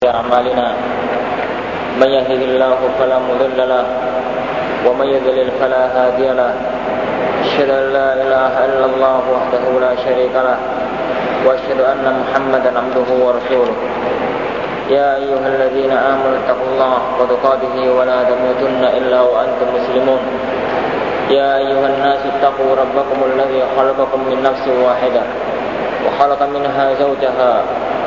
أعمالنا. من يهده الله فلا مضل له ومن يضلل فلا هادي له. أشهد أن لا إله إلا الله وحده لا شريك له وأشهد أن محمدا عبده ورسوله. يا أيها الذين آمنوا اتقوا الله وتقاته ولا تموتن إلا وأنتم مسلمون. يا أيها الناس اتقوا ربكم الذي خلقكم من نفس واحدة وخلق منها زوجها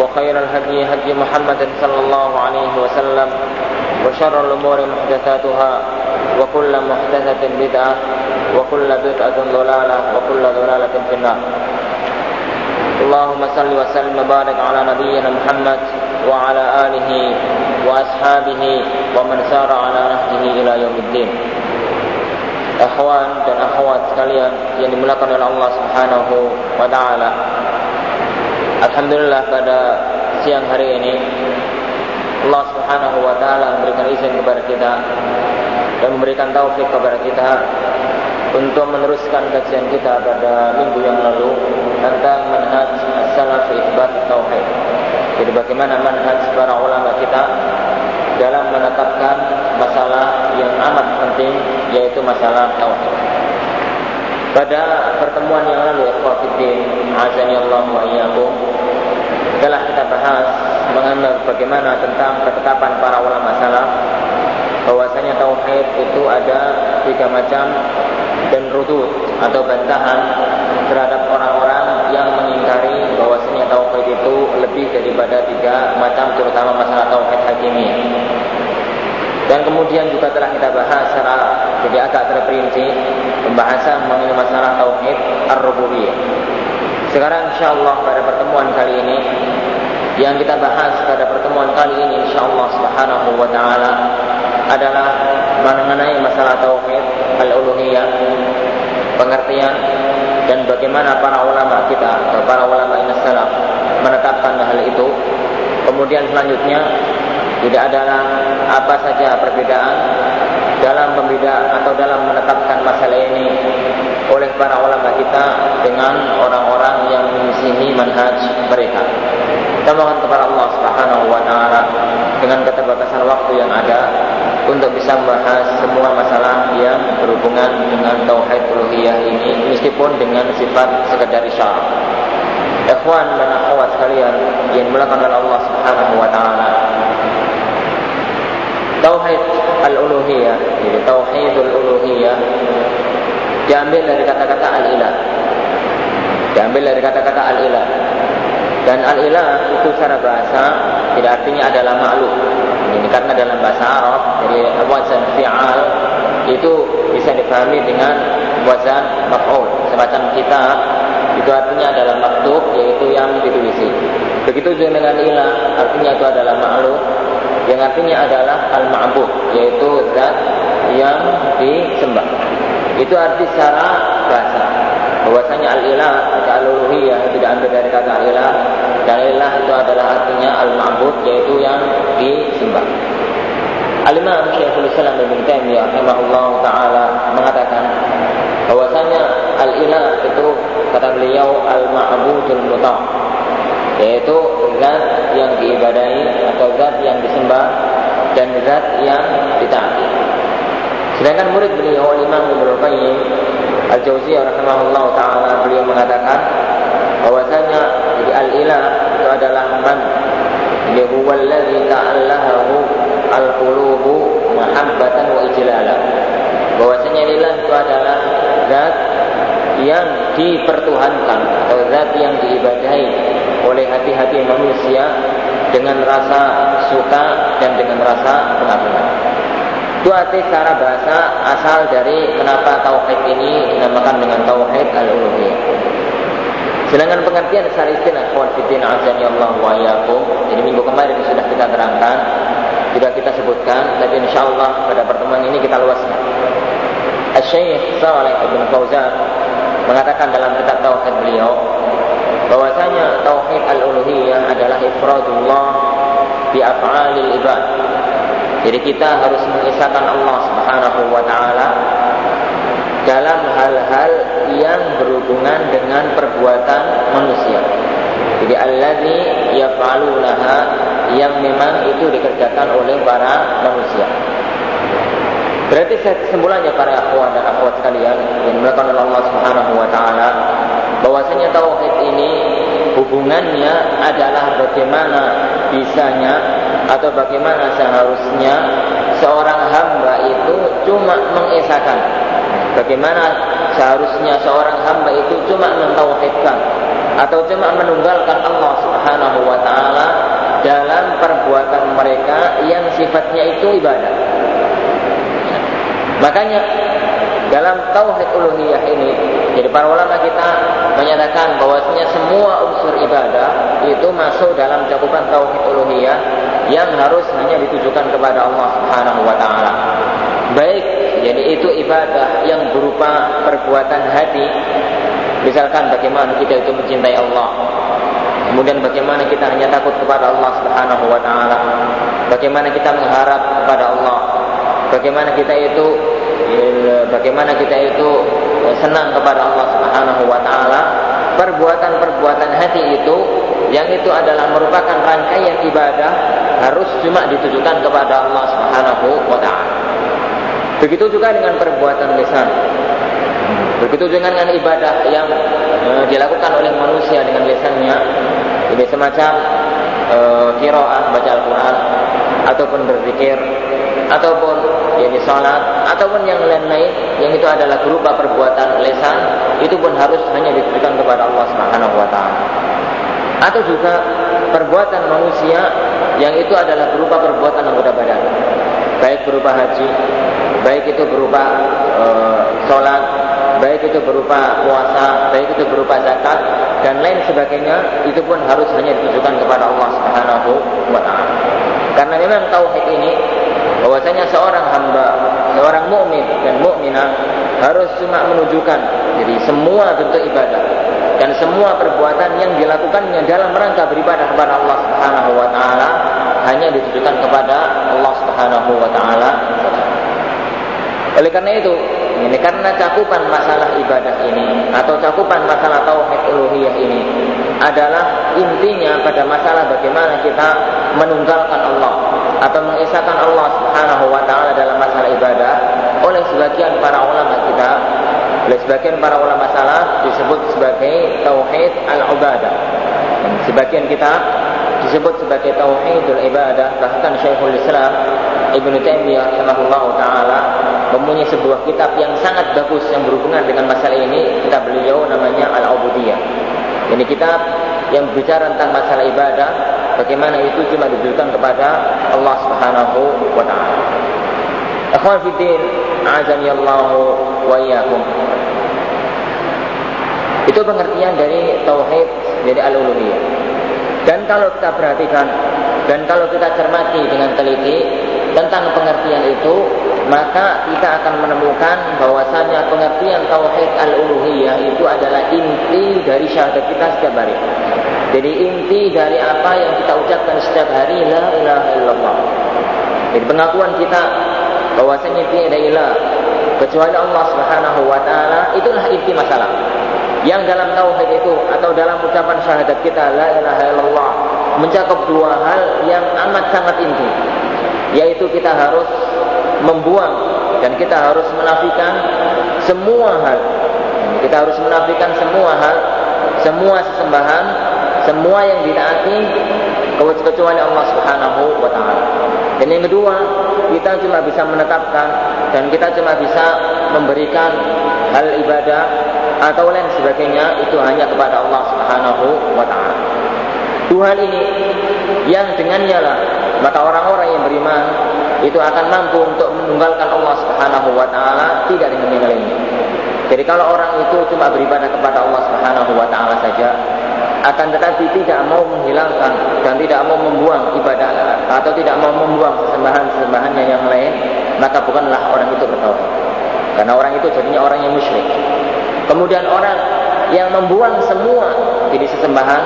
وخير الهدي هدي محمد صلى الله عليه وسلم وشر الأمور محدثاتها وكل محدثة بدعة وكل بدعة ضلالة وكل ضلالة في النار اللهم صل وسلم وبارك على نبينا محمد وعلى آله وأصحابه ومن سار على نهجه إلى يوم الدين Akhwan dan akhwat sekalian yang dimuliakan oleh Allah Subhanahu wa taala. Alhamdulillah pada siang hari ini Allah Subhanahu wa taala memberikan izin kepada kita dan memberikan taufik kepada kita untuk meneruskan kajian kita pada minggu yang lalu tentang manhaj as-salaf isbat tauhid. Jadi bagaimana manhaj para ulama kita dalam menetapkan masalah yang amat penting yaitu masalah tauhid. Pada pertemuan yang lalu ikhwatiddin azani Allah wa telah kita bahas mengenai bagaimana tentang ketetapan para ulama salaf bahwasanya tauhid itu ada tiga macam dan rudud atau bantahan terhadap orang-orang yang mengingkari bahwasanya tauhid itu lebih daripada tiga macam terutama masalah tauhid hakimiyah. Dan kemudian juga telah kita bahas secara jadi agak terperinci pembahasan mengenai masalah tauhid ar-rububiyah. Sekarang insyaallah pada pertemuan kali ini yang kita bahas pada pertemuan kali ini insyaallah subhanahu wa taala adalah mengenai masalah tauhid al-uluhiyah, pengertian dan bagaimana para ulama kita atau para ulama salaf menetapkan hal itu. Kemudian selanjutnya tidak adalah apa saja perbedaan dalam membeda atau dalam menetapkan masalah ini oleh para ulama kita dengan orang-orang yang menyisihi manhaj mereka. Kita mohon kepada Allah Subhanahu wa taala dengan keterbatasan waktu yang ada untuk bisa membahas semua masalah yang berhubungan dengan tauhid uluhiyah ini meskipun dengan sifat sekedar isyarat. Ikhwan dan akhwat sekalian yang dimuliakan oleh Allah Subhanahu wa taala. Tauhid al-uluhiyah, jadi tauhidul uluhiyah diambil dari kata-kata al-ilah. Diambil dari kata-kata al-ilah. Dan al-ilah itu secara bahasa tidak artinya adalah makhluk. Ini karena dalam bahasa Arab dari wazan fi'al itu bisa dipahami dengan wazan maf'ul. Semacam kita itu artinya adalah makhluk yaitu yang ditulisi. Begitu juga dengan ilah artinya itu adalah makhluk yang artinya adalah al-ma'bud yaitu zat yang disembah. Itu arti secara bahasa. Bahwasanya al-ilah atau al-uluhiyah itu diambil dari kata al-ilah dan ilah itu adalah artinya al-ma'bud yaitu yang disembah. Al-Imam Syekhul Islam Ibn Taimiyah rahimahullah taala mengatakan bahwasanya al-ilah itu kata beliau al-ma'budul muta' yaitu zat yang diibadahi atau zat yang disembah dan zat yang ditaati. Sedangkan murid beliau Imam Ibnu Qayyim Al-Jauziyah rahimahullah taala beliau mengatakan bahwasanya jadi al-ilah itu adalah man dia huwa alladhi ta'allahu al-qulubu mahabbatan wa ijlala. Bahwasanya ilah itu adalah zat yang dipertuhankan atau zat yang diibadahi oleh hati-hati manusia dengan rasa suka dan dengan rasa pengagungan. Itu arti secara bahasa asal dari kenapa tauhid ini dinamakan dengan tauhid al-uluhiyah. Sedangkan pengertian secara istilah kawan fitin azani Allah wa yakum. Jadi minggu kemarin sudah kita terangkan, sudah kita sebutkan, tapi insya Allah pada pertemuan ini seluas-luasnya. Syekh Saleh bin Fauzan mengatakan dalam kitab tauhid beliau bahwasanya tauhid al-uluhiyah adalah ifradullah bi af'alil ibad. Jadi kita harus mengisahkan Allah Subhanahu wa taala dalam hal-hal yang berhubungan dengan perbuatan manusia. Jadi allazi yaf'alunaha yang memang itu dikerjakan oleh para manusia. Berarti kesimpulannya para akhwat dan akhwat sekalian yang dimuliakan oleh Allah Subhanahu wa taala bahwasanya tauhid ini hubungannya adalah bagaimana bisanya atau bagaimana seharusnya seorang hamba itu cuma mengesahkan bagaimana seharusnya seorang hamba itu cuma mentauhidkan atau cuma menunggalkan Allah Subhanahu wa taala dalam perbuatan mereka yang sifatnya itu ibadah. Makanya dalam tauhid uluhiyah ini, jadi para ulama kita menyatakan bahwasanya semua unsur ibadah itu masuk dalam cakupan tauhid uluhiyah yang harus hanya ditujukan kepada Allah Subhanahu wa taala. Baik, jadi itu ibadah yang berupa perbuatan hati. Misalkan bagaimana kita itu mencintai Allah. Kemudian bagaimana kita hanya takut kepada Allah Subhanahu wa taala. Bagaimana kita mengharap kepada Allah. Bagaimana kita itu bagaimana kita itu eh, senang kepada Allah Subhanahu wa taala, perbuatan-perbuatan hati itu yang itu adalah merupakan rangkaian ibadah harus cuma ditujukan kepada Allah Subhanahu wa taala. Begitu juga dengan perbuatan lisan. Begitu juga dengan ibadah yang e, dilakukan oleh manusia dengan lisannya. Ini semacam e, kiroah baca Al-Quran ataupun berzikir ataupun yakni salat ataupun yang lain-lain yang itu adalah berupa perbuatan lesan itu pun harus hanya ditujukan kepada Allah Subhanahu wa taala. Atau juga perbuatan manusia yang itu adalah berupa perbuatan anggota badan. Baik berupa haji, baik itu berupa e, salat, baik itu berupa puasa, baik itu berupa zakat dan lain sebagainya itu pun harus hanya ditujukan kepada Allah Subhanahu wa taala. Karena memang tauhid ini bahwasanya seorang hamba, seorang mukmin dan mukminah harus cuma menunjukkan jadi semua bentuk ibadah dan semua perbuatan yang dilakukannya dalam rangka beribadah kepada Allah Subhanahu wa taala hanya ditujukan kepada Allah Subhanahu wa taala. Oleh karena itu, ini karena cakupan masalah ibadah ini atau cakupan masalah tauhid uluhiyah ini adalah intinya pada masalah bagaimana kita menunggalkan Allah atau mengisahkan Allah Subhanahu wa taala dalam masalah ibadah oleh sebagian para ulama kita oleh sebagian para ulama salaf disebut sebagai tauhid al-ibadah. Sebagian kita disebut sebagai tauhidul ibadah bahkan Syekhul Islam Ibnu Taimiyah rahimahullah taala mempunyai sebuah kitab yang sangat bagus yang berhubungan dengan masalah ini kitab beliau namanya Al-Ubudiyah. Ini kitab yang berbicara tentang masalah ibadah bagaimana itu cuma diberikan kepada Allah Subhanahu wa taala. Akhwan fiddin, azani Allah wa iyyakum. Itu pengertian dari tauhid dari al-uluhiyah. Dan kalau kita perhatikan dan kalau kita cermati dengan teliti tentang pengertian itu, maka kita akan menemukan bahwasanya pengertian tauhid al-uluhiyah itu adalah inti dari syahadat kita setiap hari. Jadi inti dari apa yang kita ucapkan setiap hari la ilaha illallah. Jadi pengakuan kita bahwasanya tiada ilah kecuali Allah Subhanahu wa taala itulah inti masalah. Yang dalam tauhid itu atau dalam ucapan syahadat kita la ilaha illallah mencakup dua hal yang amat sangat inti. Yaitu kita harus membuang dan kita harus menafikan semua hal. Kita harus menafikan semua hal, semua sesembahan semua yang ditaati kecuali Allah Subhanahu wa taala. Dan yang kedua, kita cuma bisa menetapkan dan kita cuma bisa memberikan hal ibadah atau lain sebagainya itu hanya kepada Allah Subhanahu wa taala. Tuhan ini yang dengannya lah maka orang-orang yang beriman itu akan mampu untuk menunggalkan Allah Subhanahu wa taala tidak dengan yang lainnya. Jadi kalau orang itu cuma beribadah kepada Allah Subhanahu wa taala saja, akan tetapi tidak mau menghilangkan dan tidak mau membuang ibadah atau tidak mau membuang sesembahan-sesembahannya yang lain maka bukanlah orang itu bertauhid. Karena orang itu jadinya orang yang musyrik. Kemudian orang yang membuang semua jadi sesembahan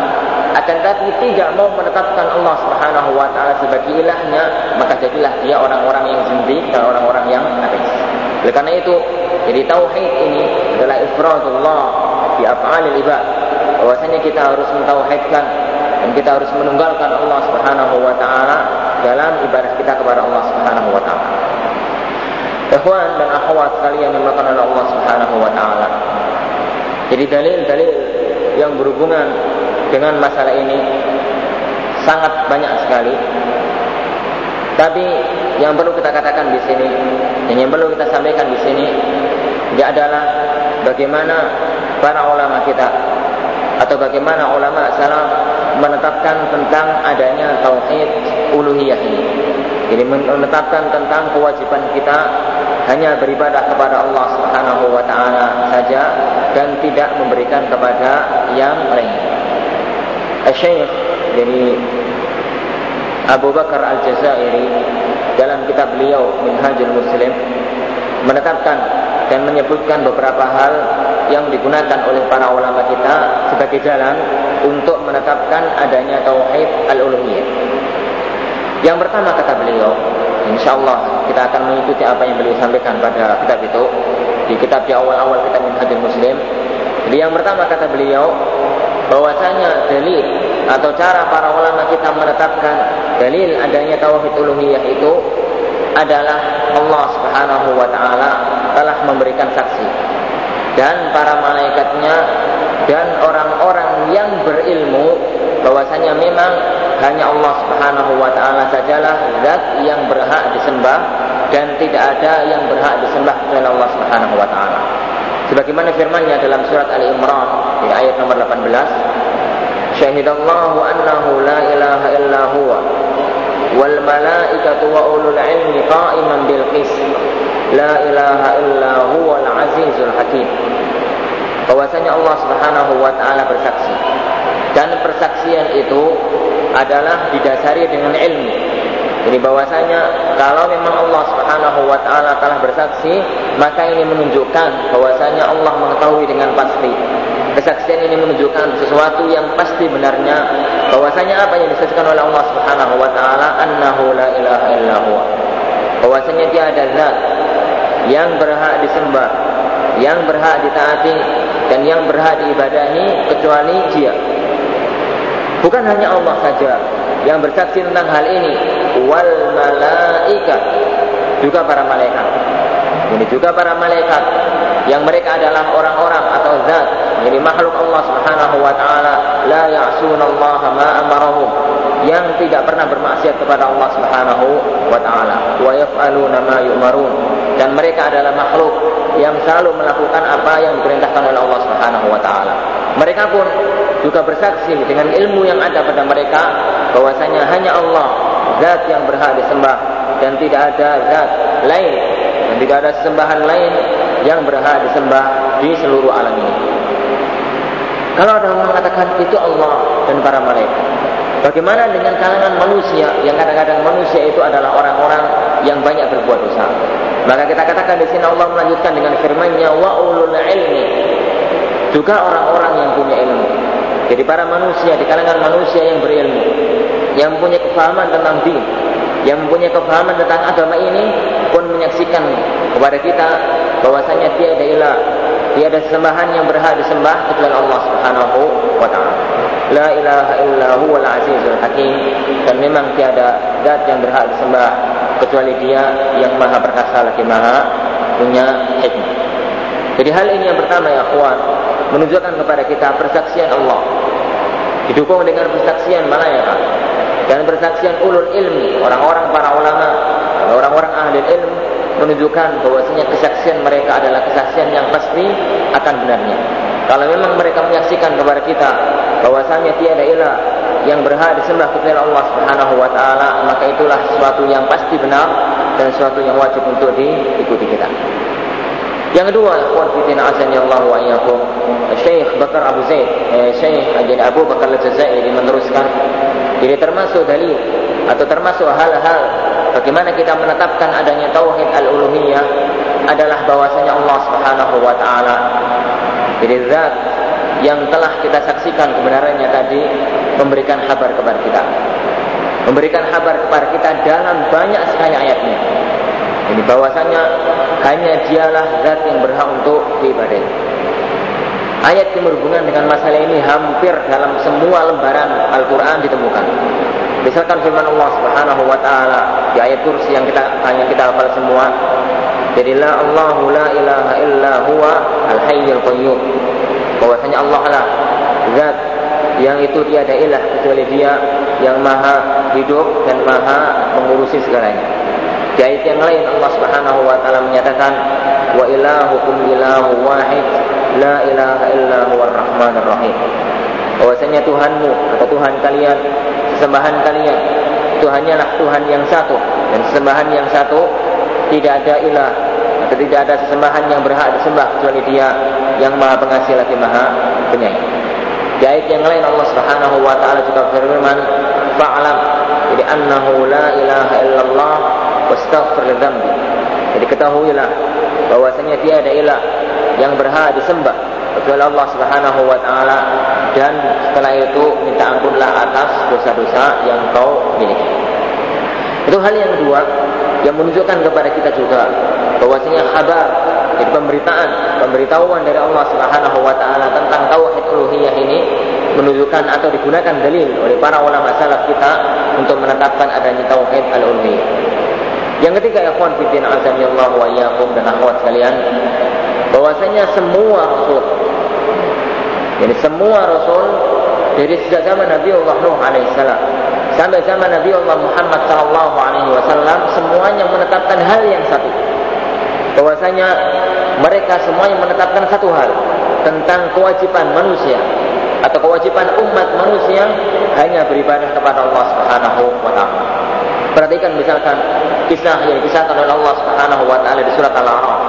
akan tetapi tidak mau menetapkan Allah Subhanahu wa taala sebagai ilahnya, maka jadilah dia orang-orang yang zindik dan orang-orang yang ateis. Oleh karena itu, jadi tauhid ini adalah ifradullah fi af'alil ibad. Bahwasanya kita harus mentauhidkan dan kita harus menunggalkan Allah Subhanahu wa taala dalam ibadah kita kepada Allah Subhanahu wa taala. Ikhwan dan akhwat sekalian yang dimuliakan oleh Allah Subhanahu wa taala. Jadi dalil-dalil yang berhubungan dengan masalah ini sangat banyak sekali. Tapi yang perlu kita katakan di sini yang perlu kita sampaikan di sini dia adalah bagaimana para ulama kita atau bagaimana ulama salaf menetapkan tentang adanya tauhid uluhiyah ini. Jadi menetapkan tentang kewajiban kita hanya beribadah kepada Allah Subhanahu wa taala saja dan tidak memberikan kepada yang lain. Syekh jadi Abu Bakar Al-Jazairi dalam kitab beliau Minhajul Muslim menetapkan dan menyebutkan beberapa hal yang digunakan oleh para ulama kita sebagai jalan untuk menetapkan adanya tauhid al-uluhiyah. Yang pertama kata beliau, insya Allah kita akan mengikuti apa yang beliau sampaikan pada kitab itu di kitab di awal-awal kita Minhajul Muslim. Jadi yang pertama kata beliau bahwasanya dalil atau cara para ulama kita menetapkan dalil adanya tauhid uluhiyah itu adalah Allah Subhanahu wa taala telah memberikan saksi dan para malaikatnya dan orang-orang yang berilmu bahwasanya memang hanya Allah Subhanahu wa taala sajalah zat yang berhak disembah dan tidak ada yang berhak disembah kecuali Allah Subhanahu wa taala. Sebagaimana firman-Nya dalam surat Ali Imran di ayat nomor 18, Syahidallahu annahu la ilaha illa huwa wal malaikatu wa ulul ilmi qa'iman bil qist. La ilaha illa huwal azizul hakim. Bahwasanya Allah Subhanahu wa taala bersaksi. Dan persaksian itu adalah didasari dengan ilmu. Jadi bahwasanya kalau memang Allah Subhanahu wa taala telah bersaksi, maka ini menunjukkan bahwasanya Allah mengetahui dengan pasti. Kesaksian ini menunjukkan sesuatu yang pasti benarnya bahwasanya apa yang disaksikan oleh Allah Subhanahu wa taala annahu la ilaha illa. Bahwasanya dia ada zat yang berhak disembah, yang berhak ditaati dan yang berhak diibadahi kecuali dia. Bukan hanya Allah saja yang bersaksi tentang hal ini, wal malaikat juga para malaikat. Ini juga para malaikat yang mereka adalah orang-orang atau zat jadi makhluk Allah Subhanahu wa taala la ya'sunallaha ma amarahum yang tidak pernah bermaksiat kepada Allah Subhanahu wa taala wa yaf'aluna ma yu'marun dan mereka adalah makhluk yang selalu melakukan apa yang diperintahkan oleh Allah Subhanahu wa taala. Mereka pun juga bersaksi dengan ilmu yang ada pada mereka bahwasanya hanya Allah zat yang berhak disembah dan tidak ada zat lain tidak ada sembahan lain yang berhak disembah di seluruh alam ini. Kalau ada orang mengatakan itu Allah dan para malaikat, bagaimana dengan kalangan manusia yang kadang-kadang manusia itu adalah orang-orang yang banyak berbuat dosa? Maka kita katakan di sini Allah melanjutkan dengan firman-Nya wa ulul ilmi. Juga orang-orang yang punya ilmu. Jadi para manusia di kalangan manusia yang berilmu, yang punya kefahaman tentang din, yang mempunyai kefahaman tentang agama ini pun menyaksikan kepada kita bahwasanya tiada ilah, tiada sembahan yang berhak disembah kecuali Allah Subhanahu wa taala. La ilaha illa huwal azizul hakim dan memang tiada zat yang berhak disembah kecuali Dia yang Maha perkasa lagi Maha punya hikmah. Jadi hal ini yang pertama ya akhwat menunjukkan kepada kita persaksian Allah didukung dengan persaksian malaikat dan persaksian ulul ilmi orang-orang para ulama menunjukkan bahwasanya kesaksian mereka adalah kesaksian yang pasti akan benarnya kalau memang mereka menyaksikan kepada kita bahwasanya tiada ilah yang berhak disembah kepada Allah Subhanahu wa taala maka itulah sesuatu yang pasti benar dan sesuatu yang wajib untuk diikuti kita Yang kedua, ikhwan fillah Allah wa iyyakum. Syekh Bakar Abu Zaid, eh, Syekh Ajin Abu Bakar Al-Jazairi meneruskan jadi termasuk dalil atau termasuk hal-hal bagaimana kita menetapkan adanya tauhid al-uluhiyah adalah bahwasanya Allah Subhanahu wa taala jadi zat yang telah kita saksikan kebenarannya tadi memberikan kabar kepada kita. Memberikan kabar kepada kita dalam banyak sekali ayatnya. Ini bahwasanya hanya dialah zat yang berhak untuk diibadahi. Ayat yang berhubungan dengan masalah ini hampir dalam semua lembaran Al-Quran ditemukan. Misalkan firman Allah Subhanahu wa taala di ayat kursi yang kita hanya kita hafal semua. Jadi la Allahu la ilaha illa huwa al-hayyul qayyum. Bahwasanya Allah lah zat yang itu tiada ilah kecuali Dia yang maha hidup dan maha mengurusi segalanya. Di ayat yang lain Allah Subhanahu wa taala menyatakan wa ilahukum ilahu wahid la ilaha illa huwar rahmanir rahim. Bahwasanya Tuhanmu atau Tuhan kalian, sesembahan kalian itu hanyalah Tuhan yang satu dan sesembahan yang satu tidak ada ilah atau tidak ada sesembahan yang berhak disembah kecuali Dia yang Maha Pengasih lagi Maha Penyayang. Di ayat yang lain Allah Subhanahu wa taala juga berfirman, "Fa'lam" jadi annahu la ilaha illallah wastaghfir dzambi. Jadi ketahuilah bahwasanya tiada ilah yang berhak disembah kecuali Allah Subhanahu wa taala dan setelah itu minta ampunlah atas dosa-dosa yang kau miliki. Itu hal yang kedua yang menunjukkan kepada kita juga bahwasanya kabar jadi pemberitaan, pemberitahuan dari Allah Subhanahu wa taala tentang tauhid uluhiyah ini menunjukkan atau digunakan dalil oleh para ulama salaf kita untuk menetapkan adanya tauhid al-uluhiyah. Yang ketiga ya kawan fitin azami Allah wa iyyakum dan akhwat sekalian bahwasanya semua rasul jadi semua rasul dari sejak zaman Nabi Allah Nuh alaihissalam sampai zaman Nabi Allah Muhammad sallallahu alaihi wasallam semuanya menetapkan hal yang satu bahwasanya mereka semuanya menetapkan satu hal tentang kewajiban manusia atau kewajiban umat manusia hanya beribadah kepada Allah Subhanahu wa taala. Perhatikan misalkan kisah yang dikisahkan oleh Allah Subhanahu wa taala di surat Al-A'raf.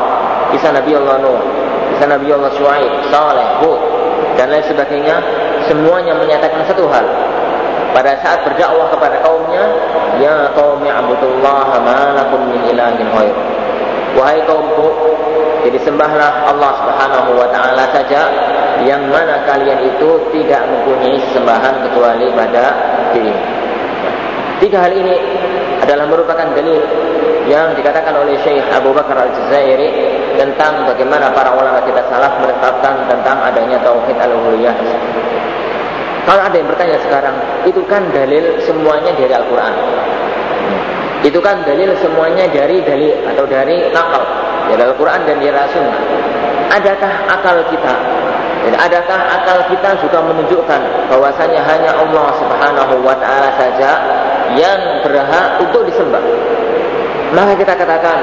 Kisah Nabi Allah Nuh, kisah Nabi Allah Shu'aib, Saleh, Hud dan lain sebagainya semuanya menyatakan satu hal. Pada saat berdakwah kepada kaumnya, ya qaumi abudullaha ma lakum min ilahin ghair. Wahai kaumku, jadi sembahlah Allah Subhanahu wa taala saja yang mana kalian itu tidak mempunyai sembahan kecuali pada diri. Tiga hal ini adalah merupakan dalil yang dikatakan oleh Syekh Abu Bakar Al-Jazairi tentang bagaimana para ulama kita salaf menetapkan tentang adanya tauhid al-uluhiyah. Kalau ada yang bertanya sekarang, itu kan dalil semuanya dari Al-Quran. Itu kan dalil semuanya dari dalil atau dari nakal dari Al-Quran dan dari Sunnah. Adakah akal kita? Dan adakah akal kita juga menunjukkan bahwasanya hanya Allah Subhanahu wa taala saja yang berhak untuk disembah. Maka kita katakan,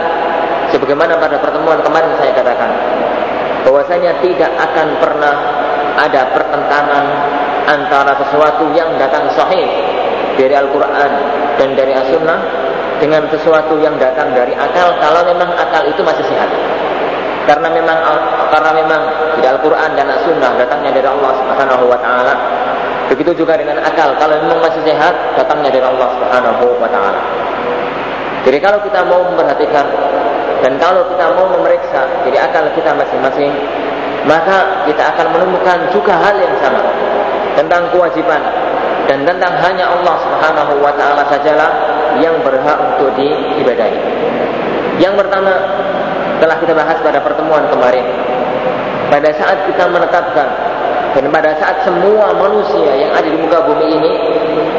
sebagaimana pada pertemuan kemarin saya katakan, bahwasanya tidak akan pernah ada pertentangan antara sesuatu yang datang sahih dari Al-Quran dan dari As-Sunnah dengan sesuatu yang datang dari akal kalau memang akal itu masih sehat. Karena memang karena memang di Al-Quran dan As-Sunnah datangnya dari Allah Subhanahu wa taala Begitu juga dengan akal. Kalau memang masih sehat, datangnya dari Allah Subhanahu wa taala. Jadi kalau kita mau memperhatikan dan kalau kita mau memeriksa jadi akal kita masing-masing, maka kita akan menemukan juga hal yang sama tentang kewajiban dan tentang hanya Allah Subhanahu wa taala sajalah yang berhak untuk diibadahi. Yang pertama telah kita bahas pada pertemuan kemarin. Pada saat kita menetapkan dan pada saat semua manusia yang ada di muka bumi ini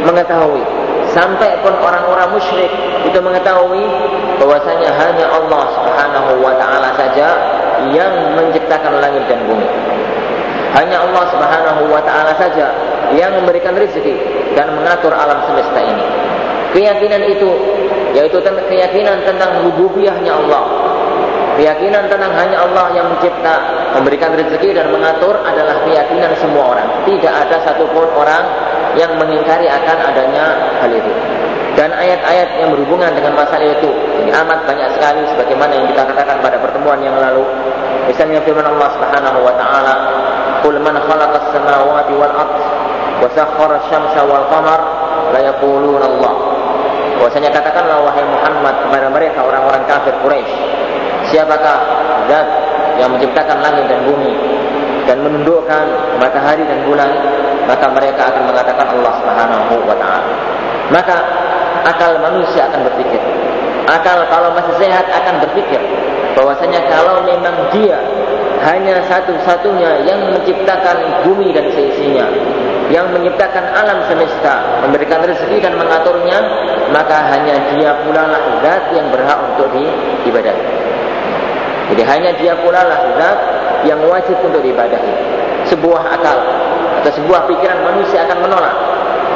mengetahui sampai pun orang-orang musyrik itu mengetahui bahwasanya hanya Allah Subhanahu wa taala saja yang menciptakan langit dan bumi. Hanya Allah Subhanahu wa taala saja yang memberikan rezeki dan mengatur alam semesta ini. Keyakinan itu yaitu keyakinan tentang rububiyahnya Allah Keyakinan tentang hanya Allah yang mencipta, memberikan rezeki dan mengatur adalah keyakinan semua orang. Tidak ada satupun orang yang mengingkari akan adanya hal itu. Dan ayat-ayat yang berhubungan dengan masalah itu ini amat banyak sekali sebagaimana yang kita katakan pada pertemuan yang lalu Misalnya firman Allah Subhanahu wa taala, "Qul man khalaqas samawati wal ard wa sakhkhara asy-syamsa wal qamar la yaquluna Allah." Bahwasanya katakanlah wahai Muhammad kepada mereka orang-orang kafir Quraisy, siapakah zat yang menciptakan langit dan bumi dan menundukkan matahari dan bulan, maka mereka akan mengatakan Allah Subhanahu wa taala. Maka akal manusia akan berpikir. Akal kalau masih sehat akan berpikir bahwasanya kalau memang dia hanya satu-satunya yang menciptakan bumi dan seisinya, yang menciptakan alam semesta, memberikan rezeki dan mengaturnya, maka hanya dia pula lah zat yang berhak untuk diibadahi. Jadi hanya dia pula lah zat yang wajib untuk diibadahi. Sebuah akal atau sebuah pikiran manusia akan menolak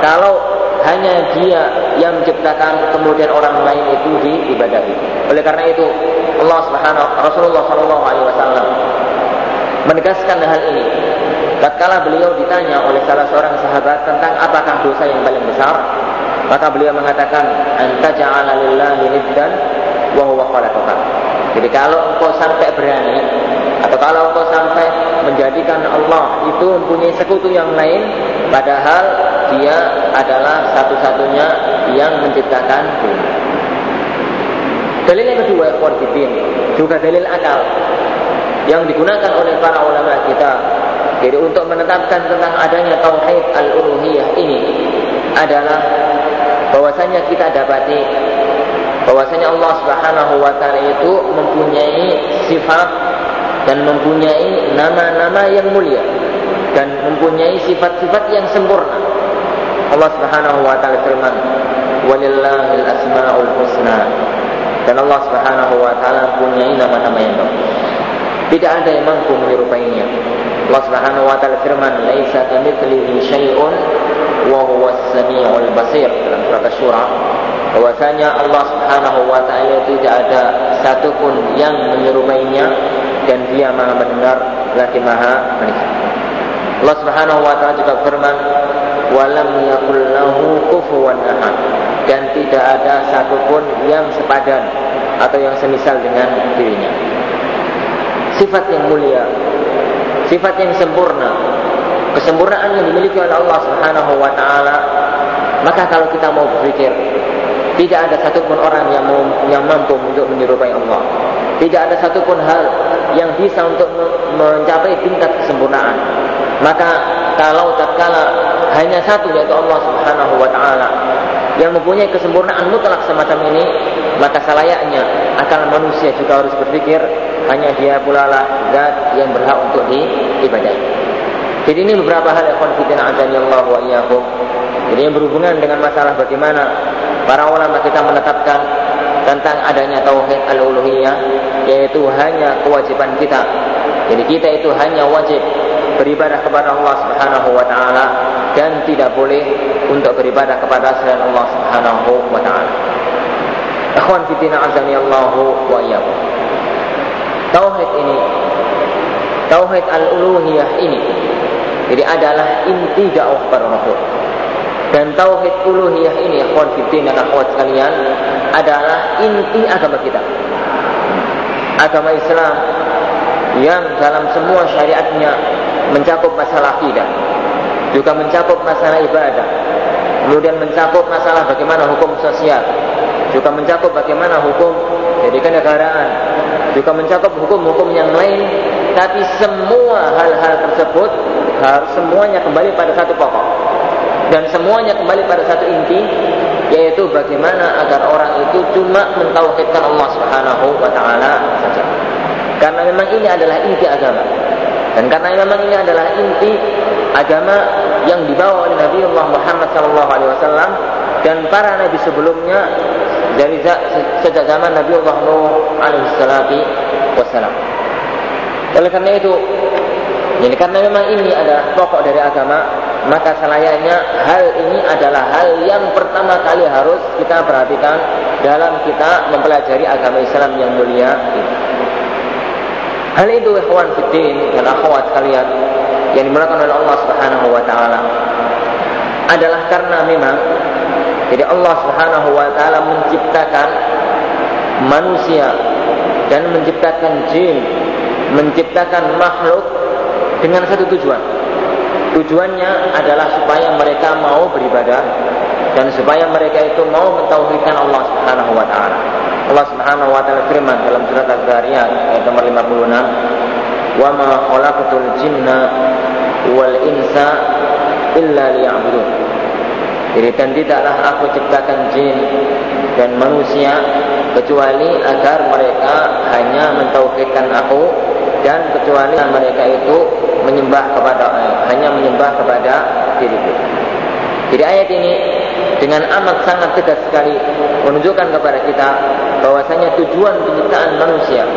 kalau hanya dia yang menciptakan kemudian orang lain itu diibadahi. Oleh karena itu Allah Subhanahu Rasulullah Shallallahu alaihi wasallam menegaskan hal ini. Tatkala beliau ditanya oleh salah seorang sahabat tentang apakah dosa yang paling besar, maka beliau mengatakan anta ja'ala lillahi niddan wa huwa. Jadi kalau engkau sampai berani atau kalau engkau sampai menjadikan Allah itu mempunyai sekutu yang lain padahal dia adalah satu-satunya yang menciptakan bumi. Dalil yang kedua, Qur'an juga dalil akal yang digunakan oleh para ulama kita. Jadi untuk menetapkan tentang adanya tauhid al-uluhiyah ini adalah bahwasanya kita dapati bahwasanya Allah Subhanahu wa taala itu mempunyai sifat dan mempunyai nama-nama yang mulia dan mempunyai sifat-sifat yang sempurna. Allah Subhanahu wa taala firman, "Walillahil asmaul husna." Dan Allah Subhanahu wa taala punya nama-nama yang bagus. Tidak ada yang mampu menyerupainya. Allah Subhanahu wa taala firman, "Laisa kamitslihi syai'un wa huwas samiul basir." Dalam surat Asy-Syura, bahwasanya Allah Subhanahu wa taala tidak ada satupun yang menyerupainya dan Dia Maha mendengar lagi Maha melihat. Allah Subhanahu wa taala juga firman, walam yakul lahu kufuwan ahad dan tidak ada satupun yang sepadan atau yang semisal dengan dirinya. Sifat yang mulia, sifat yang sempurna, kesempurnaan yang dimiliki oleh Allah Subhanahu wa taala. Maka kalau kita mau berpikir, tidak ada satupun orang yang mau, yang mampu untuk menyerupai Allah. Tidak ada satupun hal yang bisa untuk mencapai tingkat kesempurnaan. Maka kalau tatkala hanya satu yaitu Allah Subhanahu wa taala yang mempunyai kesempurnaan mutlak semacam ini maka selayaknya akal manusia juga harus berpikir hanya dia pula lah zat yang berhak untuk diibadahi. Jadi ini beberapa hal yang azani Allah wa iyyakum. Jadi yang berhubungan dengan masalah bagaimana para ulama kita menetapkan tentang adanya tauhid al-uluhiyah yaitu hanya kewajiban kita. Jadi kita itu hanya wajib beribadah kepada Allah Subhanahu wa taala dan tidak boleh untuk beribadah kepada selain Allah Subhanahu wa taala. Ikhwan fitina azani Allah wa iyyakum. Tauhid ini tauhid al-uluhiyah ini jadi adalah inti dakwah para rasul. Dan tauhid uluhiyah ini ikhwan fitina dan akhwat sekalian adalah inti agama kita. Agama Islam yang dalam semua syariatnya mencakup masalah akidah, juga mencakup masalah ibadah, kemudian mencakup masalah bagaimana hukum sosial, juga mencakup bagaimana hukum jadi kenegaraan, juga mencakup hukum-hukum yang lain, tapi semua hal-hal tersebut harus semuanya kembali pada satu pokok dan semuanya kembali pada satu inti yaitu bagaimana agar orang itu cuma mentauhidkan Allah Subhanahu wa taala saja. Karena memang ini adalah inti agama. Dan karena memang ini adalah inti agama yang dibawa oleh Nabi Allah Muhammad SAW dan para nabi sebelumnya dari sejak zaman Nabi Allah Nuh alaihi wasallam. Oleh karena itu, jadi karena memang ini adalah pokok dari agama, maka selayaknya hal ini adalah hal yang pertama kali harus kita perhatikan dalam kita mempelajari agama Islam yang mulia ini. Hal itu ikhwan fiddin dan akhwat kalian yang dimulakan oleh Allah Subhanahu wa taala adalah karena memang jadi Allah Subhanahu wa taala menciptakan manusia dan menciptakan jin menciptakan makhluk dengan satu tujuan. Tujuannya adalah supaya mereka mau beribadah dan supaya mereka itu mau mentauhidkan Allah Subhanahu wa taala. Allah Subhanahu wa taala firman dalam surat Az-Zariyat ayat nomor 56, "Wa ma khalaqatul jinna wal insa illa liya'budun." Jadi dan tidaklah aku ciptakan jin dan manusia kecuali agar mereka hanya mentauhidkan aku dan kecuali mereka itu menyembah kepada hanya menyembah kepada diriku. Jadi ayat ini dengan amat sangat tegas sekali menunjukkan kepada kita bahwasanya tujuan penciptaan manusia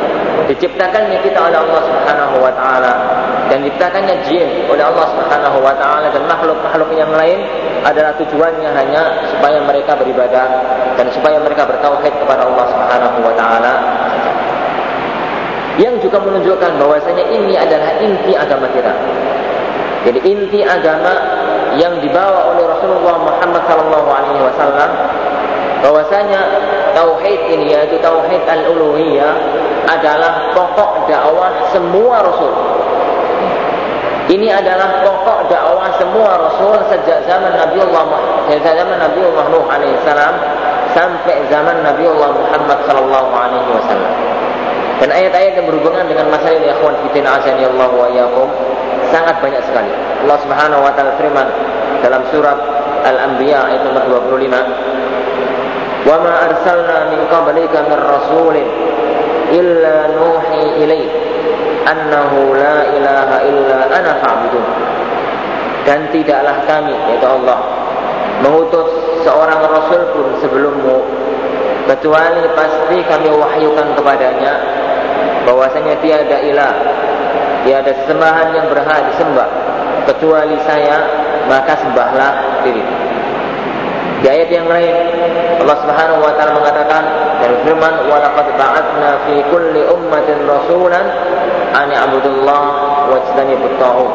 diciptakannya kita oleh Allah Subhanahu wa taala dan diciptakannya jin oleh Allah Subhanahu wa taala dan makhluk-makhluk yang lain adalah tujuannya hanya supaya mereka beribadah dan supaya mereka bertauhid kepada Allah Subhanahu wa taala yang juga menunjukkan bahwasanya ini adalah inti agama kita. Jadi inti agama yang dibawa oleh Rasulullah Muhammad sallallahu alaihi wasallam bahwasanya tauhid ini yaitu tauhid al-uluhiyah adalah pokok dakwah semua rasul. Ini adalah pokok dakwah semua rasul sejak zaman Nabi Allah sejak zaman Nabi Allah Nuh alaihi salam sampai zaman Nabi Allah Muhammad sallallahu alaihi wasallam. Dan ayat-ayat yang berhubungan dengan masalah ini akhwan fitina azani Allah wa iyyakum sangat banyak sekali. Allah Subhanahu wa taala firman dalam surat Al-Anbiya ayat nomor 25. "Wa ma arsalna min qablika min rasulin illa nuhi ilaih annahu la ilaha illa ana fa'budun." Dan tidaklah kami yaitu Allah mengutus seorang rasul pun sebelummu kecuali pasti kami wahyukan kepadanya bahwasanya tiada ilah. Tiada sembahan yang berhak disembah. Kecuali saya maka sembahlah diri. Di ayat yang lain Allah Subhanahu wa taala mengatakan dan firman wa laqad ba'atsna fi kulli ummatin rasulan an ya'budullah wajtanibut taghut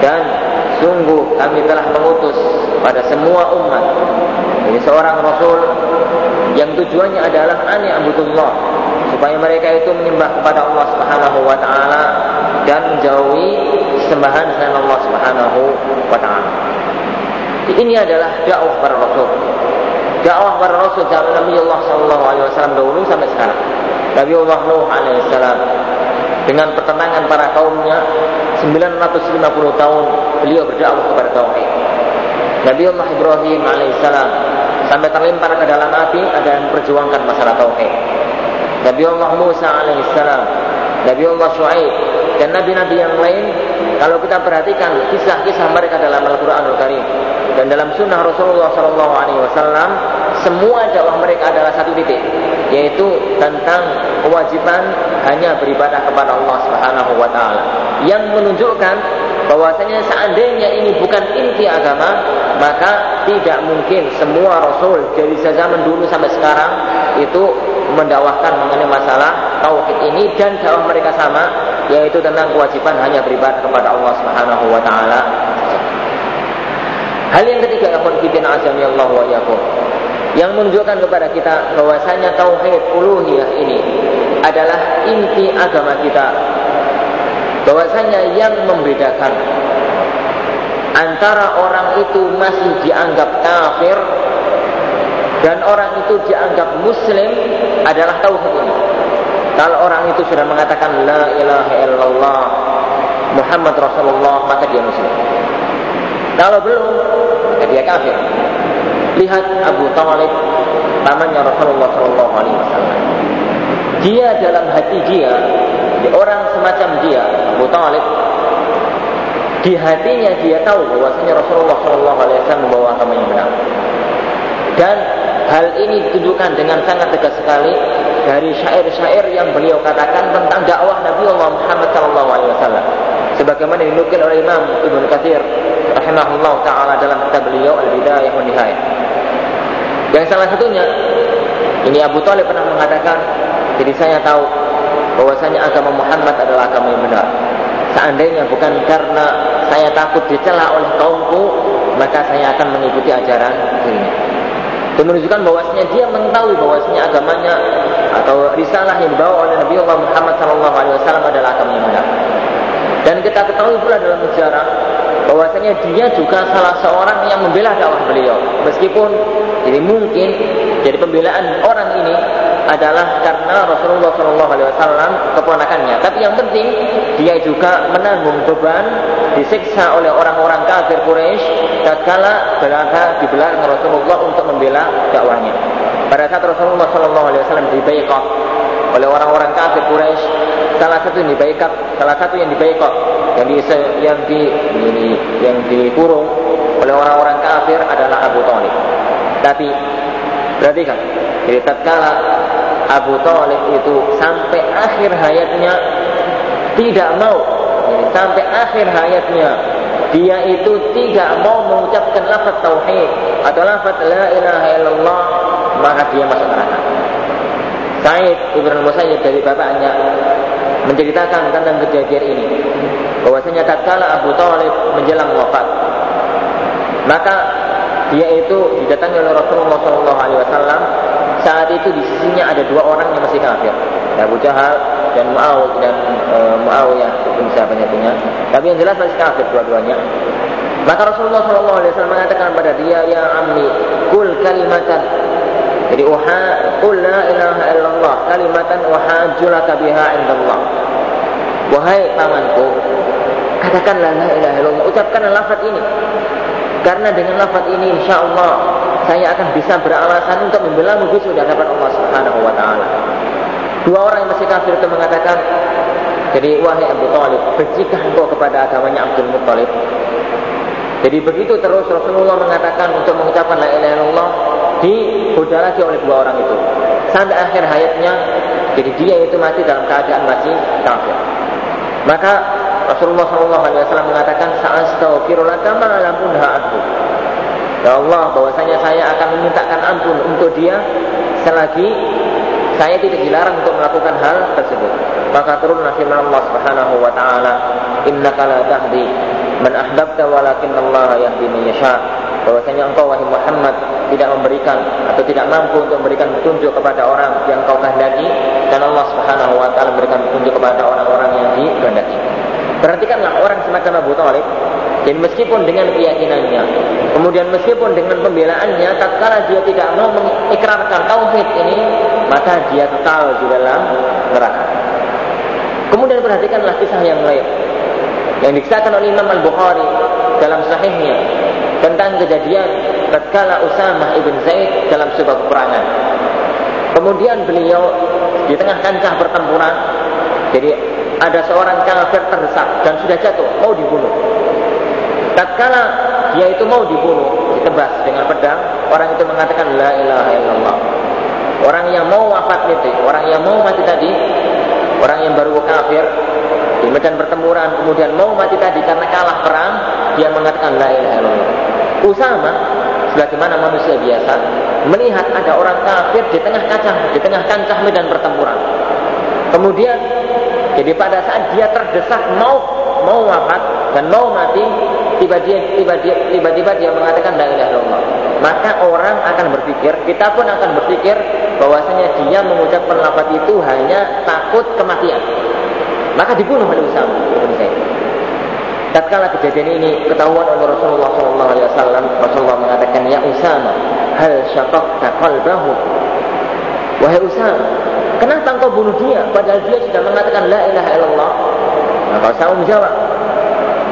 dan sungguh kami telah mengutus pada semua umat ini seorang rasul yang tujuannya adalah an ya'budullah supaya mereka itu menyembah kepada Allah Subhanahu wa taala dan menjauhi sembahan selain Allah Subhanahu wa taala. Ini adalah dakwah para rasul. Dakwah para rasul zaman Nabi Allah sallallahu alaihi wasallam dahulu sampai sekarang. Nabi Allah Nuh alaihi salam dengan pertentangan para kaumnya 950 tahun beliau berdakwah kepada tauhid. Nabi Allah Ibrahim alaihissalam sampai terlempar ke dalam api ada yang memperjuangkan masalah tauhid. Nabi Allah Musa alaihissalam, Nabi Allah Shu'aib dan nabi-nabi yang lain kalau kita perhatikan kisah-kisah mereka dalam Al-Qur'anul Karim dan dalam sunnah Rasulullah sallallahu alaihi wasallam semua dakwah mereka adalah satu titik yaitu tentang kewajiban hanya beribadah kepada Allah Subhanahu wa taala. Yang menunjukkan bahwasanya seandainya ini bukan inti agama maka tidak mungkin semua rasul dari zaman dulu sampai sekarang itu mendakwahkan mengenai masalah tauhid ini dan dakwah mereka sama yaitu tentang kewajiban hanya beribadah kepada Allah Subhanahu wa taala. Hal yang ketiga akhwan fillah Allah wa yakum yang menunjukkan kepada kita bahwasanya tauhid uluhiyah ini adalah inti agama kita. Bahwasanya yang membedakan antara orang itu masih dianggap kafir dan orang itu dianggap muslim adalah tauhid ini. Kalau orang itu sudah mengatakan la ilaha illallah Muhammad Rasulullah maka dia muslim. Kalau belum, maka dia kafir. Lihat Abu Talib, pamannya Rasulullah Shallallahu Alaihi Wasallam. Dia dalam hati dia, di orang semacam dia, Abu Talib, di hatinya dia tahu bahwasanya Rasulullah Shallallahu Alaihi Wasallam membawa agama yang benar. Dan hal ini ditunjukkan dengan sangat tegas sekali dari syair-syair yang beliau katakan tentang dakwah Nabi Allah Muhammad sallallahu alaihi wasallam. Sebagaimana dinukil oleh Imam Ibnu Katsir rahimahullah taala dalam kitab beliau Al-Bidayah wa Nihayah. Yang salah satunya ini Abu Thalib pernah mengatakan, jadi saya tahu bahwasanya agama Muhammad adalah agama yang benar. Seandainya bukan karena saya takut dicela oleh kaumku, maka saya akan mengikuti ajaran dirinya. Itu menunjukkan bahwasanya dia mengetahui bahwasanya agamanya atau risalah yang dibawa oleh Nabi Allah Muhammad SAW adalah agama kita ketahui pula dalam sejarah bahwasanya dia juga salah seorang yang membela dakwah beliau. Meskipun jadi mungkin jadi pembelaan orang ini adalah karena Rasulullah Shallallahu Alaihi Wasallam keponakannya. Tapi yang penting dia juga menanggung beban disiksa oleh orang-orang kafir Quraisy tatkala berada di belakang Rasulullah untuk membela dakwahnya. Pada saat Rasulullah Shallallahu Alaihi Wasallam dibaikot oleh orang-orang kafir Quraisy, salah satu yang dibaikot, salah satu yang dibaikot, yang di yang di yang dikurung oleh orang-orang kafir adalah Abu Thalib. Tapi perhatikan, jadi tatkala Abu Thalib itu sampai akhir hayatnya tidak mau, sampai akhir hayatnya dia itu tidak mau mengucapkan lafaz tauhid atau lafaz la ilaha illallah maka dia masuk neraka. Said Ibn Musayyib dari bapaknya menceritakan tentang kejadian ini bahwasanya tatkala Abu Thalib menjelang wafat maka dia itu didatangi oleh Rasulullah SAW saat itu di sisinya ada dua orang yang masih kafir. Abu Jahal dan Muawiyah dan e, Muawiyah itu sahabatnya punya. Tapi yang jelas masih kafir dua-duanya. Maka Rasulullah SAW mengatakan kepada dia ya ammi kul kalimatan. Jadi uha kul la ilaha illallah kalimatan wahajulaka biha indallah. Wahai pamanku katakanlah la ilaha illallah ucapkanlah lafaz ini. Karena dengan lafaz ini insya Allah saya akan bisa beralasan untuk membela besok di hadapan Allah Subhanahu wa taala. Dua orang yang masih kafir itu mengatakan, jadi wahai Abu Talib, bencikah engkau kepada agamanya Abdul Muttalib? Jadi begitu terus Rasulullah mengatakan untuk mengucapkan la ilaha illallah digoda lagi oleh dua orang itu. Sampai akhir hayatnya, jadi dia itu mati dalam keadaan masih kafir. Maka Rasulullah SAW mengatakan Sa'astaghfirulaka ma'alam unha'adhu Ya Allah bahwasanya saya akan memintakan ampun untuk dia selagi saya tidak dilarang untuk melakukan hal tersebut. Maka turunlah firman Allah Subhanahu wa taala, "Innaka la tahdi man ahbabta walakin Allah yahdi man yasha." Bahwasanya engkau wahai Muhammad tidak memberikan atau tidak mampu untuk memberikan petunjuk kepada orang yang kau kehendaki dan Allah Subhanahu wa taala memberikan petunjuk kepada orang-orang yang dikehendaki. Perhatikanlah orang semacam Abu Talib. Dan meskipun dengan keyakinannya, kemudian meskipun dengan pembelaannya, tatkala dia tidak mau mengikrarkan tauhid ini, maka dia kekal di dalam neraka. Kemudian perhatikanlah kisah yang lain yang dikisahkan oleh Imam Al Bukhari dalam sahihnya tentang kejadian tatkala Usamah ibn Zaid dalam sebuah peperangan. Kemudian beliau di tengah kancah pertempuran, jadi ada seorang kafir terdesak dan sudah jatuh mau dibunuh. Tatkala dia itu mau dibunuh, ditebas dengan pedang, orang itu mengatakan la ilaha illallah. Orang yang mau wafat itu, orang yang mau mati tadi, orang yang baru kafir di medan pertempuran kemudian mau mati tadi karena kalah perang, dia mengatakan la ilaha illallah. Usama sebagaimana manusia biasa melihat ada orang kafir di tengah kancah di tengah kancah medan pertempuran. Kemudian jadi pada saat dia terdesak mau mau wafat dan mau mati, tiba-tiba tiba-tiba tiba-tiba dia mengatakan la ilaha illallah. Maka orang akan berpikir, kita pun akan berpikir bahwasanya dia mengucapkan lafaz itu hanya takut kematian. Maka dibunuh oleh Usama bin Zaid. Tatkala kejadian ini ketahuan oleh Rasulullah SAW, Rasulullah mengatakan, Ya Usama, hal syafaqta qalbahu? Wahai Usama, Kenapa engkau bunuh dia? Padahal dia sudah mengatakan la ilaha illallah. Maka saya menjawab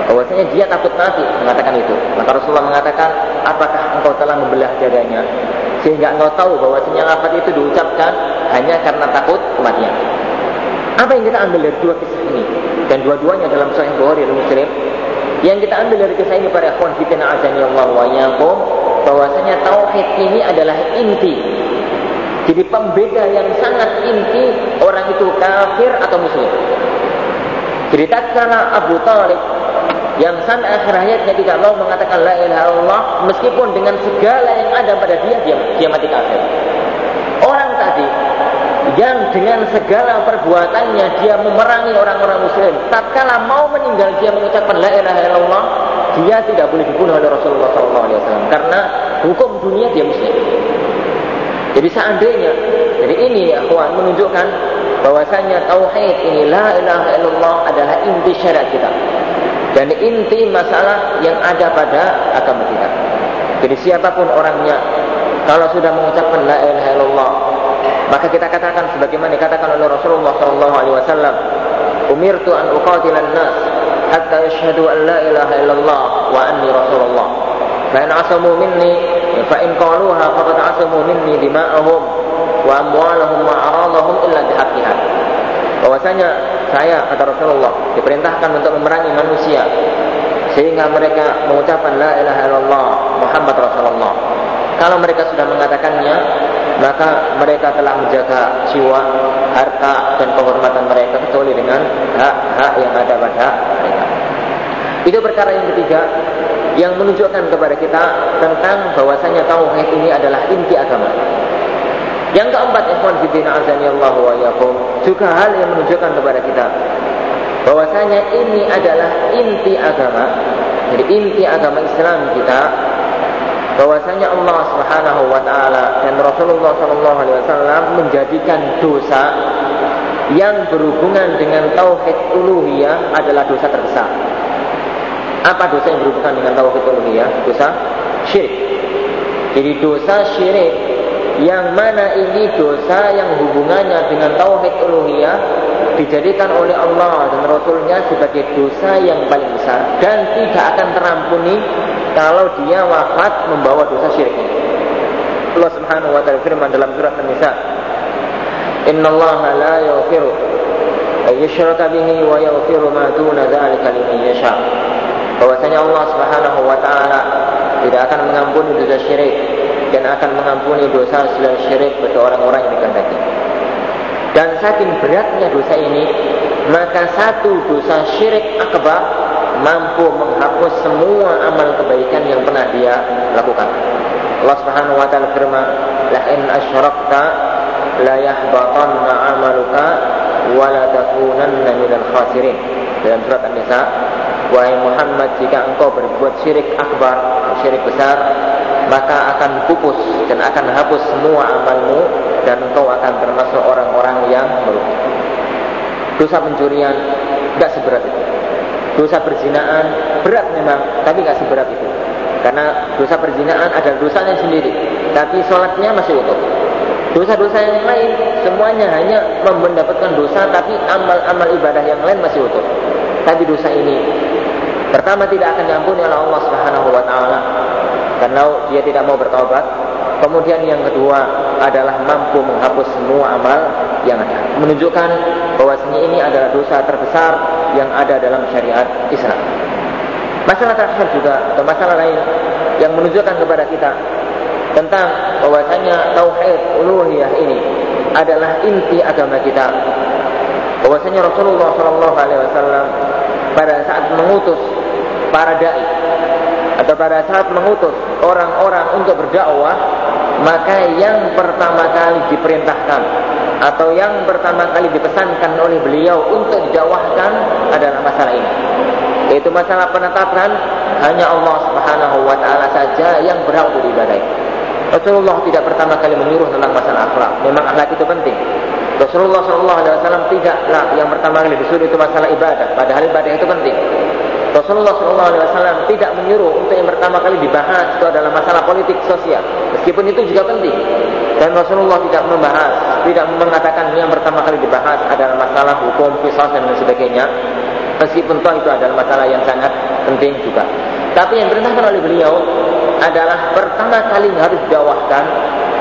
bahwasanya dia takut mati mengatakan itu. Maka Rasulullah mengatakan, apakah engkau telah membelah dadanya sehingga engkau tahu bahwasanya lafaz itu diucapkan hanya karena takut kematian. Apa yang kita ambil dari dua kisah ini dan dua-duanya dalam Sahih Bukhari dan Muslim? Yang kita ambil dari kisah ini para ikhwan fillah azani Allah wa bahwasanya tauhid ini adalah inti jadi pembeda yang sangat inti orang itu kafir atau muslim. Jadi tatkala Abu Talib yang sampai akhir hayatnya tidak mau mengatakan la ilaha illallah meskipun dengan segala yang ada pada dia dia, dia mati kafir. Orang tadi yang dengan segala perbuatannya dia memerangi orang-orang muslim tatkala mau meninggal dia mengucapkan la ilaha illallah dia tidak boleh dibunuh oleh Rasulullah SAW karena hukum dunia dia muslim. Jadi seandainya, jadi ini ya kawan menunjukkan bahwasanya tauhid ini la ilaha illallah adalah inti syariat kita. Dan inti masalah yang ada pada agama kita. Jadi siapa pun orangnya kalau sudah mengucapkan la ilaha illallah maka kita katakan sebagaimana dikatakan oleh Rasulullah sallallahu alaihi wasallam umirtu an uqatilan nas hatta yashhadu an la ilaha illallah wa anni rasulullah fa in asamu minni fa in qaluha faqad asamu minni dima'ahum wa amwalahum wa aradahum illa bihaqqiha bahwasanya saya kata Rasulullah diperintahkan untuk memerangi manusia sehingga mereka mengucapkan la ilaha illallah Muhammad Rasulullah. Kalau mereka sudah mengatakannya, maka mereka telah menjaga jiwa, harta dan kehormatan mereka kecuali dengan hak-hak yang ada pada mereka. Itu perkara yang ketiga yang menunjukkan kepada kita tentang bahwasanya tauhid ini adalah inti agama. Yang keempat, ikhwan fillah azani Allah wa yakum, juga hal yang menunjukkan kepada kita bahwasanya ini adalah inti agama. Jadi inti agama Islam kita bahwasanya Allah Subhanahu wa taala dan Rasulullah sallallahu alaihi wasallam menjadikan dosa yang berhubungan dengan tauhid uluhiyah adalah dosa terbesar. Apa dosa yang berhubungan dengan tauhid uluhiyah? Dosa syirik. Jadi dosa syirik yang mana ini dosa yang hubungannya dengan tauhid uluhiyah dijadikan oleh Allah dan Rasulnya sebagai dosa yang paling besar dan tidak akan terampuni kalau dia wafat membawa dosa syirik Allah Subhanahu wa taala firman dalam surat An-Nisa Inna Allah la yaghfiru ayyushraka bihi wa yaghfiru ma duna dzalika liman yasha. Bahwasanya Allah Subhanahu wa taala tidak akan mengampuni dosa syirik dan akan mengampuni dosa selain syirik bagi orang-orang yang dikehendaki. Dan saking beratnya dosa ini, maka satu dosa syirik akbar mampu menghapus semua amal kebaikan yang pernah dia lakukan. Allah Subhanahu wa taala firman, "La in asyrakta la yahbatanna 'amaluka wa la takunanna minal khasirin." Dalam surat An-Nisa, wahai Muhammad, jika engkau berbuat syirik akbar, syirik besar, maka akan pupus dan akan hapus semua amalmu dan engkau akan termasuk orang-orang yang merugi. Dosa pencurian tidak seberat itu. Dosa perzinaan berat memang, tapi tidak seberat itu. Karena dosa perzinaan adalah dosanya sendiri, tapi sholatnya masih utuh. Dosa-dosa yang lain semuanya hanya mendapatkan dosa, tapi amal-amal ibadah yang lain masih utuh. Tapi dosa ini pertama tidak akan diampuni oleh Allah Subhanahu wa taala karena dia tidak mau bertobat. Kemudian yang kedua adalah mampu menghapus semua amal yang ada. Menunjukkan bahwasanya ini adalah dosa terbesar yang ada dalam syariat Islam. Masalah terakhir juga atau masalah lain yang menunjukkan kepada kita tentang bahwasanya tauhid uluhiyah ini adalah inti agama kita. Bahwasanya Rasulullah Wasallam pada saat mengutus para dai atau pada saat mengutus orang-orang untuk berdakwah, maka yang pertama kali diperintahkan atau yang pertama kali dipesankan oleh beliau untuk didakwahkan adalah masalah ini. Yaitu masalah penetapan hanya Allah Subhanahu wa taala saja yang berhak untuk diibadahi. Rasulullah tidak pertama kali menyuruh tentang masalah akhlak. Memang akhlak itu penting. Rasulullah SAW tidaklah yang pertama kali disuruh itu masalah ibadah. Padahal ibadah itu penting. Rasulullah SAW tidak menyuruh untuk yang pertama kali dibahas itu adalah masalah politik sosial. Meskipun itu juga penting. Dan Rasulullah tidak membahas, tidak mengatakan yang pertama kali dibahas adalah masalah hukum, kisah dan sebagainya. Meskipun toh itu adalah masalah yang sangat penting juga. Tapi yang diperintahkan oleh beliau adalah pertama kali harus didakwahkan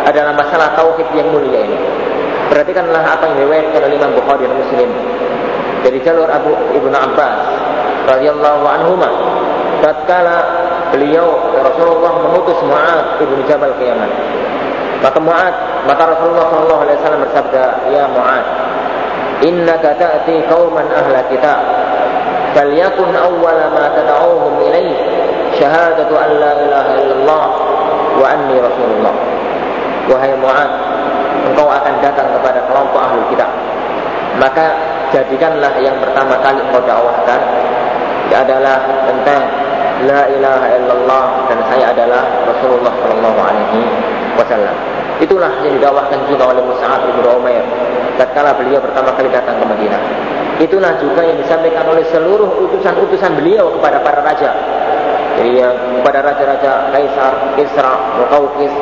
adalah masalah tauhid yang mulia ini. Perhatikanlah apa yang diriwayatkan oleh Imam Bukhari dan Muslim dari jalur Abu Ibnu Abbas radhiyallahu anhuma tatkala beliau Rasulullah mengutus Mu'ad ibnu Jabal ke Yaman. Maka Mu'ad, maka Rasulullah sallallahu alaihi wasallam bersabda, "Ya Mu'ad, innaka ta'ti qauman ahla kitab, falyakun awwala ma tad'uuhum ilayhi syahadatu an la ilaha illallah wa anni Rasulullah." Wahai Mu'ad, engkau akan datang kepada kelompok ahli kitab. Maka jadikanlah yang pertama kali engkau dakwahkan adalah tentang la ilaha illallah dan saya adalah Rasulullah sallallahu alaihi wasallam. Itulah yang didakwahkan juga oleh Mus'ab bin Umair tatkala beliau pertama kali datang ke Madinah. itulah juga yang disampaikan oleh seluruh utusan-utusan beliau kepada para raja jadi yang kepada raja-raja Kaisar, Kisra, Muqawqis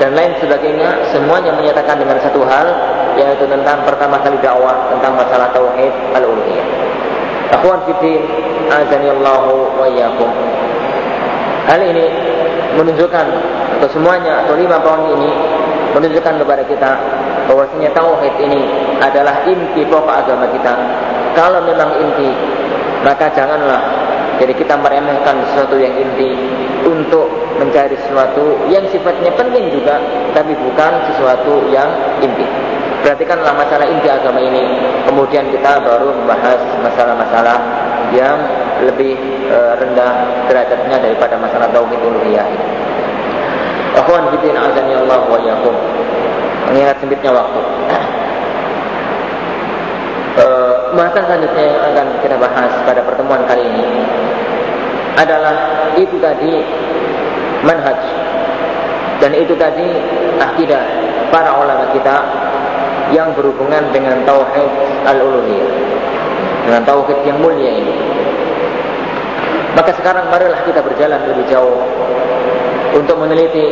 dan lain sebagainya semuanya menyatakan dengan satu hal yaitu tentang pertama kali dakwah tentang masalah tauhid al-uluhiyah. Akhwan fiddin, azani Allahu wa iyyakum. Hal ini menunjukkan atau semuanya atau lima poin ini menunjukkan kepada kita bahwasanya tauhid ini adalah inti pokok agama kita. Kalau memang inti, maka janganlah jadi kita meremehkan sesuatu yang inti untuk mencari sesuatu yang sifatnya penting juga, tapi bukan sesuatu yang inti. Perhatikanlah masalah inti agama ini, kemudian kita baru membahas masalah-masalah yang lebih e, rendah derajatnya daripada masalah tauhid uluhiyah. Akhwan fitin azani Allah wa yakum. Mengingat sempitnya waktu. Pembahasan selanjutnya yang akan kita bahas pada pertemuan kali ini adalah itu tadi manhaj dan itu tadi akidah para ulama kita yang berhubungan dengan tauhid al-uluhiyah. Dengan tauhid yang mulia ini. Maka sekarang marilah kita berjalan lebih jauh untuk meneliti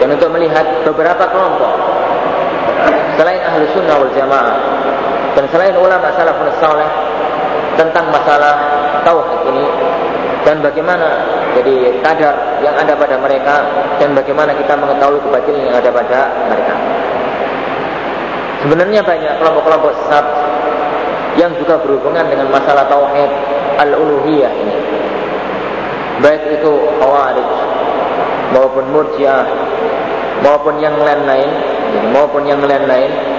dan untuk melihat beberapa kelompok. Selain ahli sunnah wal jamaah dan selain ulama salafun saleh tentang masalah tauhid ini dan bagaimana jadi kadar yang ada pada mereka dan bagaimana kita mengetahui kebatilan yang ada pada mereka. Sebenarnya banyak kelompok-kelompok sesat yang juga berhubungan dengan masalah tauhid al-uluhiyah ini. Baik itu Khawarij maupun Murji'ah maupun yang lain-lain, maupun yang lain-lain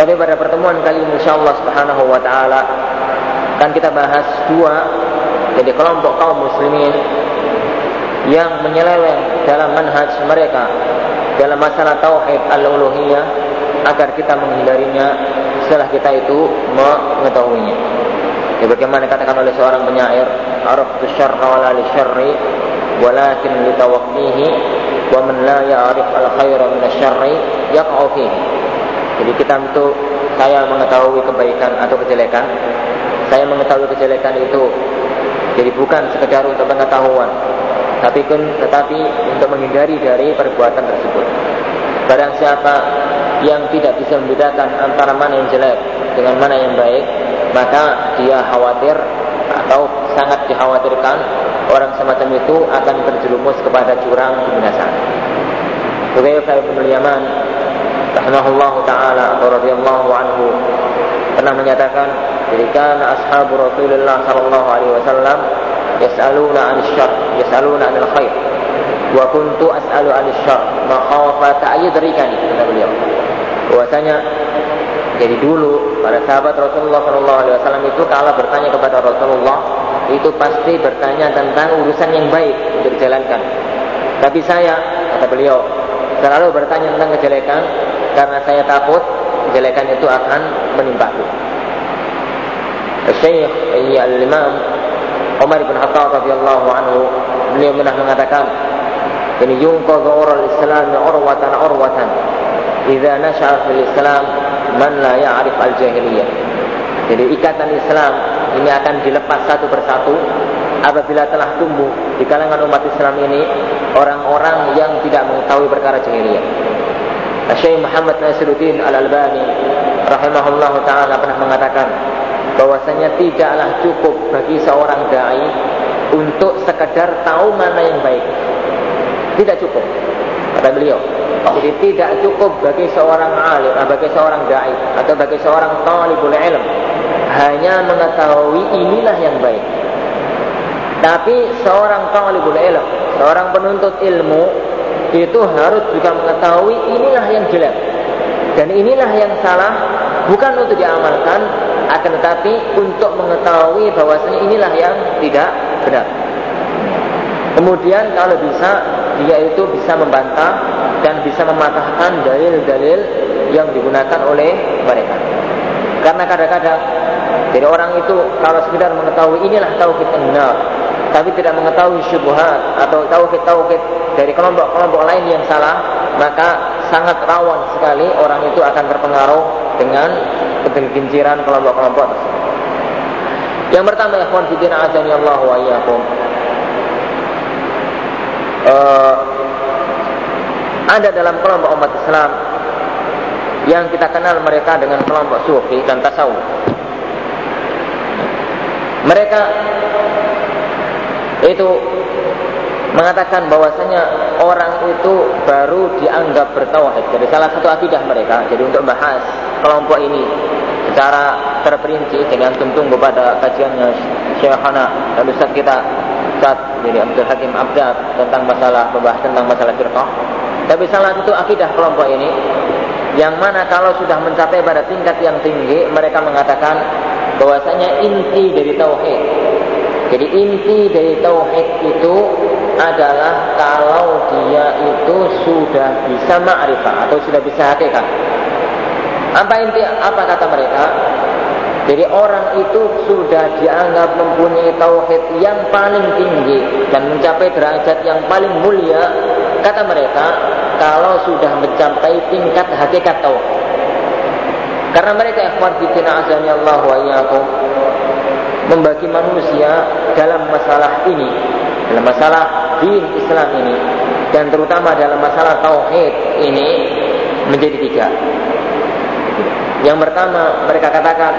tapi pada pertemuan kali ini insyaallah subhanahu wa taala akan kita bahas dua jadi kelompok kaum muslimin yang menyeleweng dalam manhaj mereka dalam masalah tauhid al-uluhiyah agar kita menghindarinya setelah kita itu mengetahuinya. Ya, bagaimana katakan oleh seorang penyair, "Araftu syarra wa la li syarri, walakin li tawaqqihi wa man la ya'rif al-khaira min asy-syarri yaqa'u fihi." Jadi kita itu saya mengetahui kebaikan atau kejelekan. Saya mengetahui kejelekan itu jadi bukan sekedar untuk pengetahuan, tapi pun tetapi untuk menghindari dari perbuatan tersebut. Barang siapa yang tidak bisa membedakan antara mana yang jelek dengan mana yang baik, maka dia khawatir atau sangat dikhawatirkan orang semacam itu akan terjerumus kepada jurang kebinasaan. Hudzaifah bin Yaman rahimahullah taala atau radhiyallahu anhu pernah menyatakan ketika ashabu Rasulullah sallallahu alaihi wasallam yas'aluna 'anil syarr yas'aluna 'anil khair wa kuntu as'alu 'anil syarr makhafata ayudrikani kata beliau bahwasanya jadi dulu para sahabat Rasulullah Sallallahu Alaihi Wasallam itu kalau bertanya kepada Rasulullah itu pasti bertanya tentang urusan yang baik untuk dijalankan. Tapi saya kata beliau selalu bertanya tentang kejelekan karena saya takut kejelekan itu akan menimpaku. Syekh Al-Imam Umar bin Khattab radhiyallahu anhu beliau pernah mengatakan ini yunqadhu Islam urwatan urwatan idza nasha'a fil Islam man la ya'rif al-jahiliyah. Jadi ikatan Islam ini akan dilepas satu persatu apabila telah tumbuh di kalangan umat Islam ini orang-orang yang tidak mengetahui perkara jahiliyah. Syekh Muhammad Nasiruddin Al-Albani rahimahullah taala pernah mengatakan bahwasanya tidaklah cukup bagi seorang dai untuk sekadar tahu mana yang baik. Tidak cukup. Kata beliau. Jadi tidak cukup bagi seorang alim, bagi seorang dai atau bagi seorang talibul ilm hanya mengetahui inilah yang baik. Tapi seorang talibul ilm, seorang penuntut ilmu itu harus juga mengetahui inilah yang jelek dan inilah yang salah bukan untuk diamalkan akan tetapi untuk mengetahui bahwasanya inilah yang tidak benar. Kemudian kalau bisa dia itu bisa membantah dan bisa mematahkan dalil-dalil yang digunakan oleh mereka. Karena kadang-kadang jadi orang itu kalau sekedar mengetahui inilah tauhid benar, tapi tidak mengetahui syubhat atau tauhid-tauhid dari kelompok-kelompok lain yang salah, maka sangat rawan sekali orang itu akan terpengaruh dengan keterginciran kelompok-kelompok tersebut. Yang pertama ikhwan fillah azani Allah wa iyyakum. Uh, ada dalam kelompok umat Islam yang kita kenal mereka dengan kelompok sufi dan tasawuf. Mereka itu mengatakan bahwasanya orang itu baru dianggap bertauhid. Jadi salah satu akidah mereka. Jadi untuk bahas kelompok ini secara terperinci dengan tuntung kepada kajiannya Syekhana dan Ustaz kita Ustaz jadi Abdul Hakim Abdab tentang masalah membahas tentang masalah firqah. Tapi salah satu akidah kelompok ini yang mana kalau sudah mencapai pada tingkat yang tinggi mereka mengatakan bahwasanya inti dari tauhid. Jadi inti dari tauhid itu adalah kalau dia itu sudah bisa ma'rifah atau sudah bisa hakikat. Apa inti apa kata mereka? Jadi orang itu sudah dianggap mempunyai tauhid yang paling tinggi dan mencapai derajat yang paling mulia. Kata mereka, kalau sudah mencapai tingkat hakikat tauhid. Karena mereka ikhwan fitina azani Allah wa iyyakum membagi manusia dalam masalah ini, dalam masalah din Islam ini dan terutama dalam masalah tauhid ini menjadi tiga. Yang pertama mereka katakan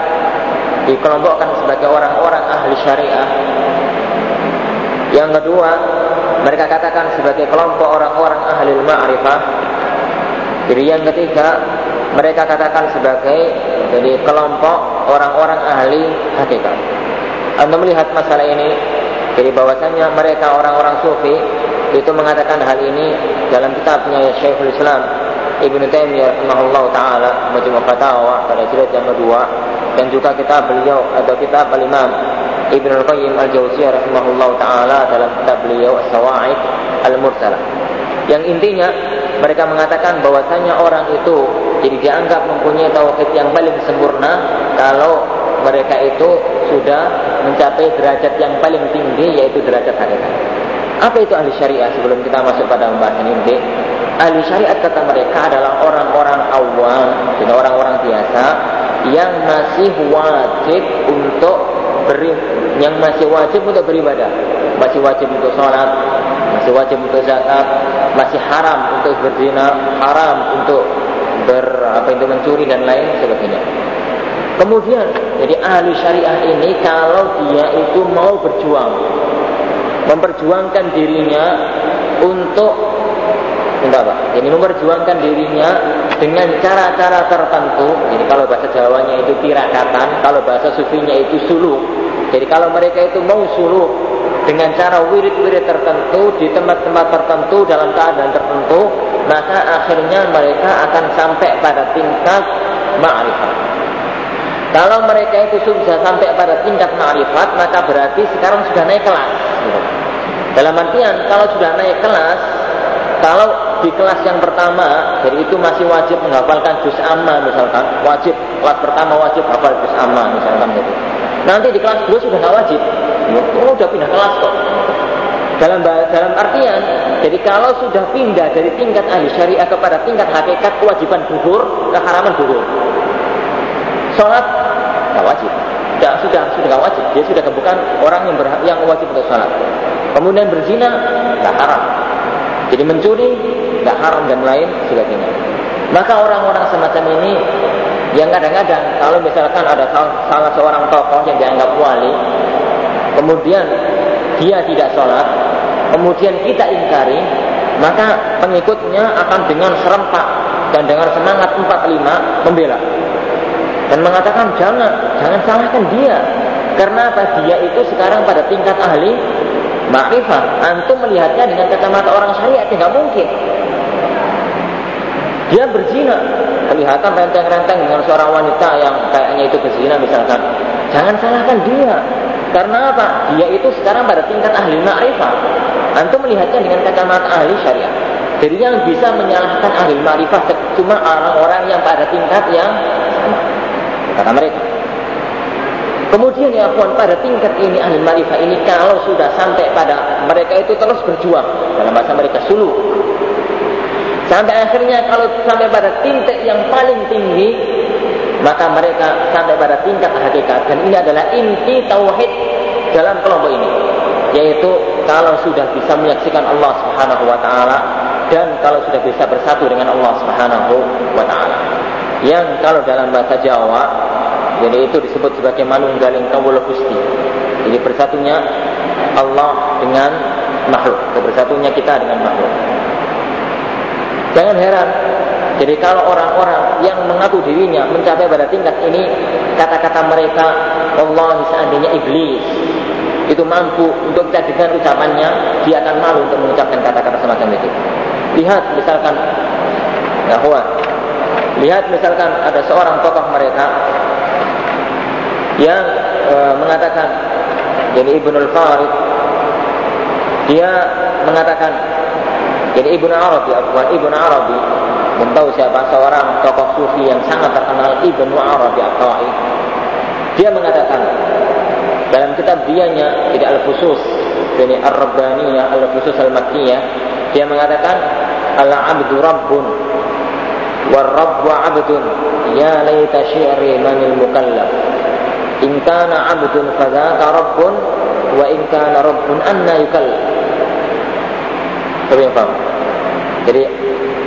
dikelompokkan sebagai orang-orang ahli syariah. Yang kedua mereka katakan sebagai kelompok orang-orang ahli ma'rifah. Jadi yang ketiga mereka katakan sebagai jadi kelompok orang-orang ahli hakikat. Anda melihat masalah ini jadi bahwasanya mereka orang-orang sufi itu mengatakan hal ini dalam kitabnya Syekhul Islam Ibnu Taimiyah rahimahullah taala Majmu' Fatawa pada jilid yang kedua dan juga kitab beliau atau kitab Al-Imam Ibnu Al-Qayyim Al-Jauziyah rahimahullah taala dalam kitab beliau As-Sawa'iq Al-Mursalah. Yang intinya mereka mengatakan bahwasanya orang itu jadi dianggap mempunyai tauhid yang paling sempurna kalau mereka itu sudah mencapai derajat yang paling tinggi yaitu derajat hakikat. Apa itu ahli syariah sebelum kita masuk pada pembahasan ini? Ahli syariat kata mereka adalah orang-orang awam dan orang-orang biasa yang masih wajib untuk beri yang masih wajib untuk beribadah. Masih wajib untuk sholat masih wajib untuk zakat masih haram untuk berzina haram untuk ber apa itu mencuri dan lain sebagainya. Kemudian jadi ahli syariah ini kalau dia itu mau berjuang memperjuangkan dirinya untuk Enggak Pak. Jadi memperjuangkan dirinya dengan cara-cara tertentu. Jadi kalau bahasa Jawanya itu tirakatan, kalau bahasa sufinya itu suluh. Jadi kalau mereka itu mau suluh dengan cara wirid-wirid tertentu di tempat-tempat tertentu dalam keadaan tertentu, maka akhirnya mereka akan sampai pada tingkat ma'rifat. Kalau mereka itu sudah sampai pada tingkat ma'rifat, maka berarti sekarang sudah naik kelas. Dalam artian, kalau sudah naik kelas, kalau di kelas yang pertama, jadi itu masih wajib menghafalkan juz amma misalkan, wajib kelas pertama wajib hafal juz amma misalkan gitu. Nanti di kelas dua sudah nggak wajib, oh, udah pindah kelas kok. Dalam dalam artian, jadi kalau sudah pindah dari tingkat ahli syariah kepada tingkat hakikat kewajiban gugur, keharaman gugur. Sholat nggak wajib, sudah sudah nggak wajib, dia sudah bukan orang yang berhak yang wajib untuk sholat. Kemudian berzina nggak haram, jadi mencuri nggak haram dan lain sebagainya. Maka orang-orang semacam ini yang kadang-kadang kalau misalkan ada salah seorang tokoh yang dianggap wali, kemudian dia tidak sholat, kemudian kita ingkari, maka pengikutnya akan dengan serempak dan dengan semangat 45 membela dan mengatakan jangan, jangan salahkan dia. Karena apa? Dia itu sekarang pada tingkat ahli makrifat. Antum melihatnya dengan kacamata orang syariat tidak mungkin. Dia berzina, kelihatan renteng-renteng dengan seorang wanita yang kayaknya itu berzina misalkan. Jangan salahkan dia. Karena apa? Dia itu sekarang pada tingkat ahli makrifat. Antum melihatnya dengan kacamata ahli syariat. Jadi yang bisa menyalahkan ahli makrifat cuma orang-orang yang pada tingkat yang kata mereka. Kemudian ya pun pada tingkat ini ahli marifah ini kalau sudah sampai pada mereka itu terus berjuang dalam bahasa mereka sulu. Sampai akhirnya kalau sampai pada tingkat yang paling tinggi maka mereka sampai pada tingkat hakikat dan ini adalah inti tauhid dalam kelompok ini yaitu kalau sudah bisa menyaksikan Allah Subhanahu wa taala dan kalau sudah bisa bersatu dengan Allah Subhanahu wa taala. Yang kalau dalam bahasa Jawa jadi itu disebut sebagai manunggaling kawula Gusti. Jadi bersatunya Allah dengan makhluk, bersatunya kita dengan makhluk. Jangan heran jadi kalau orang-orang yang mengaku dirinya mencapai pada tingkat ini, kata-kata mereka, Allah seandainya iblis itu mampu untuk dengar ucapannya, dia akan malu untuk mengucapkan kata-kata semacam itu. Lihat misalkan, ya lihat misalkan ada seorang tokoh mereka yang e, mengatakan, jadi Ibnul Farid, dia mengatakan, jadi Ibnu Arabi, Ibnu Arabi tahu siapa? Seorang tokoh sufi yang sangat terkenal Ibnu Arabi At-Ta'i. Dia mengatakan dalam kitab dianya tidak al-khusus ini Ar-Rabbaniyah al-khusus al-Makkiyah dia mengatakan al-abdu rabbun war rabbu abdun ya laita syi'ri manil mukallaf. In kana abdun fadzaka rabbun wa in kana rabbun anna yukallaf Tapi yang paham? Jadi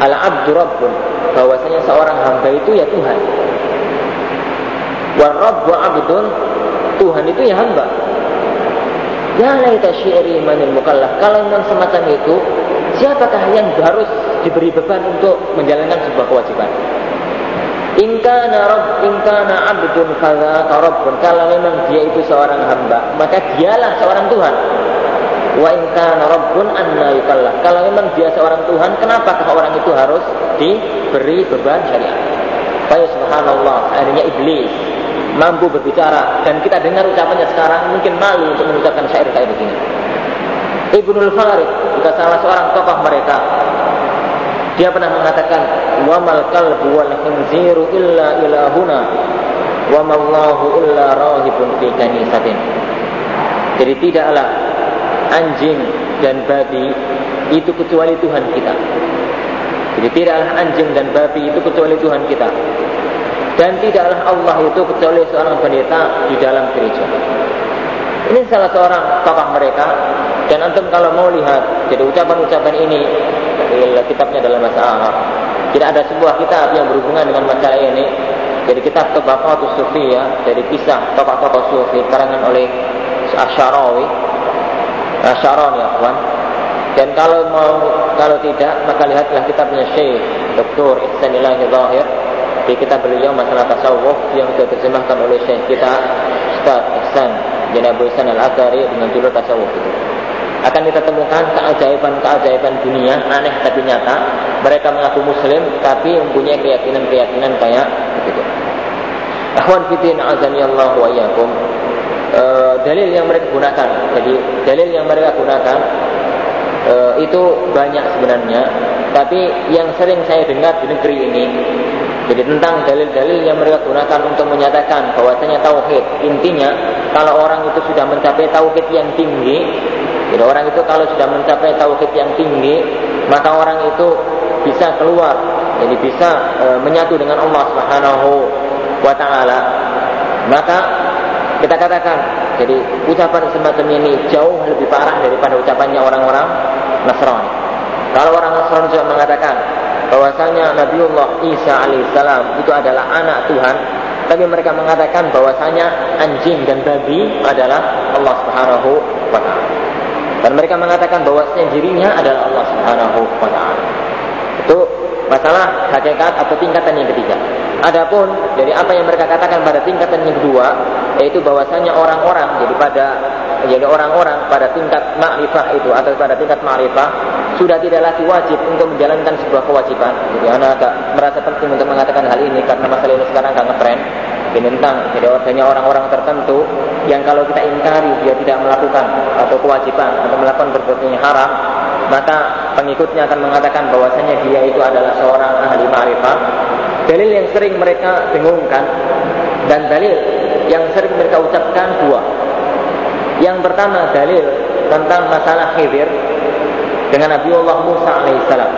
al-abdu rabbun bahwasanya seorang hamba itu ya Tuhan wa rabbu abdun Tuhan itu ya hamba ya laita syi'ri manil mukallaf kalau memang semacam itu siapakah yang harus diberi beban untuk menjalankan sebuah kewajiban Ingkana Rabb, ingkana abdun kaza rabbun. Kalau memang dia itu seorang hamba, maka dialah seorang Tuhan. Wa in kana rabbun anna yukallah. Kalau memang dia seorang Tuhan, kenapakah orang itu harus diberi beban syariat? Faya subhanallah, akhirnya iblis mampu berbicara dan kita dengar ucapannya sekarang mungkin malu untuk mengucapkan syair kayak begini. Ibnul Farid juga salah seorang tokoh mereka. Dia pernah mengatakan, "Wa mal qalbu wal khinziru illa ilahuna wa mallahu illa rahibun fi kanisatin." Jadi tidaklah anjing dan babi itu kecuali Tuhan kita. Jadi tidaklah anjing dan babi itu kecuali Tuhan kita. Dan tidaklah Allah itu kecuali seorang pendeta di dalam gereja. Ini salah seorang tokoh mereka. Dan antum kalau mau lihat, jadi ucapan-ucapan ini, kitabnya dalam bahasa Arab. Tidak ada sebuah kitab yang berhubungan dengan masalah ini. Jadi kitab Tabaqatus Sufi ya, dari kisah tokoh-tokoh Sufi karangan oleh Asyarawi Syaron ya kawan. Dan kalau mau kalau tidak maka lihatlah kitabnya Syekh Dr. Ihsan Ilahi Zahir di kitab beliau masalah tasawuf yang sudah terjemahkan oleh Syekh kita Ustaz Ihsan Janabu Ihsan Al-Athari dengan judul tasawuf itu. Akan kita temukan keajaiban-keajaiban dunia aneh tapi nyata. Mereka mengaku muslim tapi mempunyai keyakinan-keyakinan kayak begitu. Ahwan fitin azani Allah wa e, dalil yang mereka gunakan. Jadi dalil yang mereka gunakan e, itu banyak sebenarnya, tapi yang sering saya dengar di negeri ini jadi tentang dalil-dalil yang mereka gunakan untuk menyatakan bahwasanya tauhid intinya kalau orang itu sudah mencapai tauhid yang tinggi, jadi orang itu kalau sudah mencapai tauhid yang tinggi, maka orang itu bisa keluar, jadi bisa e, menyatu dengan Allah Subhanahu wa taala. Maka kita katakan, jadi ucapan semacam ini jauh lebih parah daripada ucapannya orang-orang Nasrani. Kalau orang Nasrani juga mengatakan bahwasanya Nabiullah Isa alaihissalam itu adalah anak Tuhan, tapi mereka mengatakan bahwasanya anjing dan babi adalah Allah Subhanahu wa taala. Dan mereka mengatakan bahwasanya dirinya adalah Allah Subhanahu wa taala. Itu masalah hakikat atau tingkatan yang ketiga. Adapun dari apa yang mereka katakan pada tingkatan yang kedua, yaitu bahwasanya orang-orang jadi pada jadi orang-orang pada tingkat makrifah itu atau pada tingkat makrifah sudah tidak lagi wajib untuk menjalankan sebuah kewajiban. Jadi anak merasa penting untuk mengatakan hal ini karena masalah ini sekarang agak ngetren. Tentang jadi adanya orang-orang tertentu yang kalau kita ingkari dia tidak melakukan atau kewajiban atau melakukan perbuatan yang haram, maka pengikutnya akan mengatakan bahwasanya dia itu adalah seorang ahli ma'rifah. Dalil yang sering mereka dengungkan dan dalil yang sering mereka ucapkan dua. Yang pertama dalil tentang masalah Khidir dengan Nabi Allah Musa alaihissalam.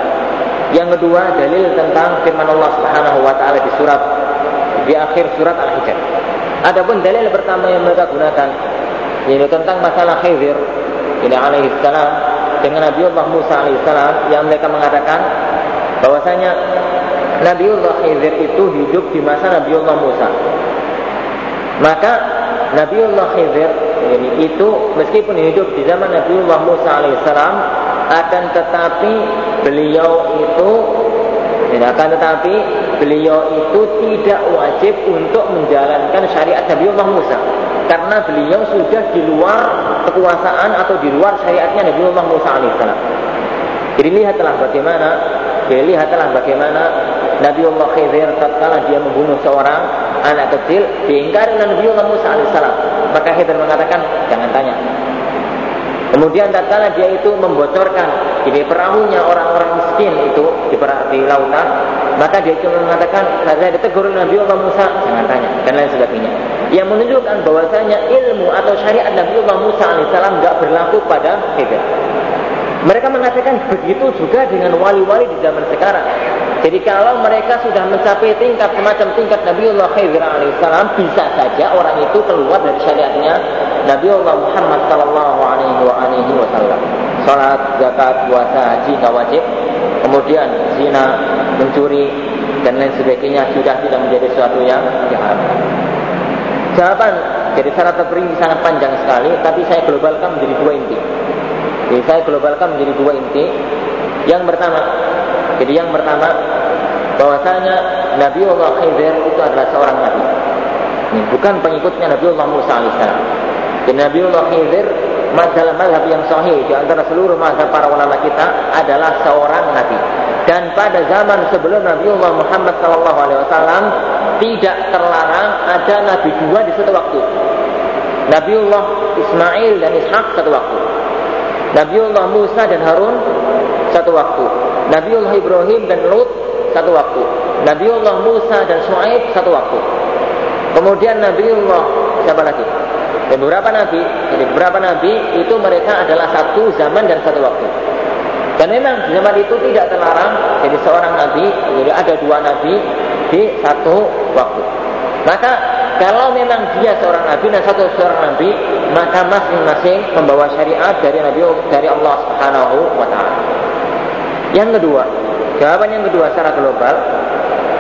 Yang kedua dalil tentang firman Allah Subhanahu wa taala di surat di akhir surat Al-Hijr. Adapun dalil pertama yang mereka gunakan yaitu tentang masalah Khidir ini alaihi salam dengan Nabiullah Musa alaihi salam yang mereka mengatakan bahwasanya Nabiullah Khidir itu hidup di masa Nabiullah Musa. Maka Nabiullah Khidir ini itu meskipun hidup di zaman Nabiullah Musa alaihissalam akan tetapi beliau itu tidak akan tetapi beliau itu tidak wajib untuk menjalankan syariat Nabiullah Musa karena beliau sudah di luar kekuasaan atau di luar syariatnya Nabiullah Musa alaihissalam. Jadi lihatlah bagaimana, jadi lihatlah bagaimana Nabiullah Khidir tatkala dia membunuh seorang anak kecil diingkari oleh Nabiullah Musa alaihissalam. Maka Khidir mengatakan jangan tanya. Kemudian tatkala dia itu membocorkan ini perahunya orang-orang miskin itu di, di lautan, maka dia cuma mengatakan saya ditegur Nabi Allah Musa jangan tanya dan lain sebagainya. Yang menunjukkan bahwasanya ilmu atau syariat Nabi Allah Musa alaihissalam tidak berlaku pada Khidir. Mereka mengatakan begitu juga dengan wali-wali di zaman sekarang. Jadi kalau mereka sudah mencapai tingkat semacam tingkat Nabiullah Khidir alaihissalam, bisa saja orang itu keluar dari syariatnya Nabiullah Muhammad sallallahu alaihi wasallam. Salat, zakat, puasa, haji wajib. Kemudian zina, mencuri dan lain sebagainya sudah tidak menjadi sesuatu yang jahat. Jawaban jadi syarat terperinci sangat panjang sekali, tapi saya globalkan menjadi dua inti. Jadi saya globalkan menjadi dua inti. Yang pertama, jadi yang pertama bahwasanya Allah Khidir itu adalah seorang nabi. Ini bukan pengikutnya Nabi Allah Musa alaihissalam. Dan Allah Khidir dalam mazhab yang sahih di antara seluruh mazhab para ulama kita adalah seorang nabi. Dan pada zaman sebelum Nabi Allah Muhammad SAW tidak terlarang ada nabi dua di satu waktu. Nabiullah Ismail dan Ishak satu waktu. Nabiullah Musa dan Harun satu waktu. Nabiullah Ibrahim dan Lut satu waktu. Nabiullah Musa dan Shu'aib satu waktu. Kemudian Nabiullah siapa lagi? Dan beberapa nabi, jadi beberapa nabi itu mereka adalah satu zaman dan satu waktu. Dan memang zaman itu tidak terlarang jadi seorang nabi, jadi ada dua nabi di satu waktu. Maka kalau memang dia seorang nabi dan satu seorang nabi, maka masing-masing membawa syariat dari Nabi dari Allah Subhanahu wa taala. Yang kedua, jawaban yang kedua secara global,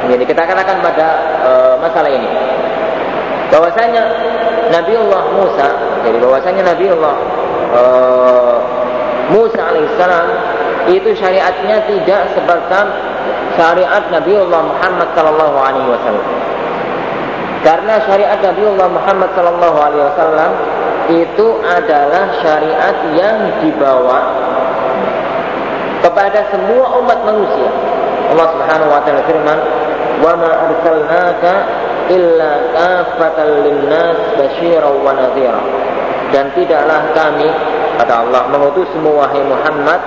jadi kita katakan pada e, masalah ini bahwasanya Allah Musa, jadi bahwasanya Nabiullah e, Musa alaihissalam itu syariatnya tidak seperti syariat Nabi Allah Muhammad sallallahu alaihi wasallam. Karena syariat Nabi Allah Muhammad Sallallahu Alaihi Wasallam itu adalah syariat yang dibawa kepada semua umat manusia. Allah Subhanahu Wa Taala firman, "Wa ma arsalnaka illa kafatan linnas wa nadhira." Dan tidaklah kami kata Allah mengutus semua wahai Muhammad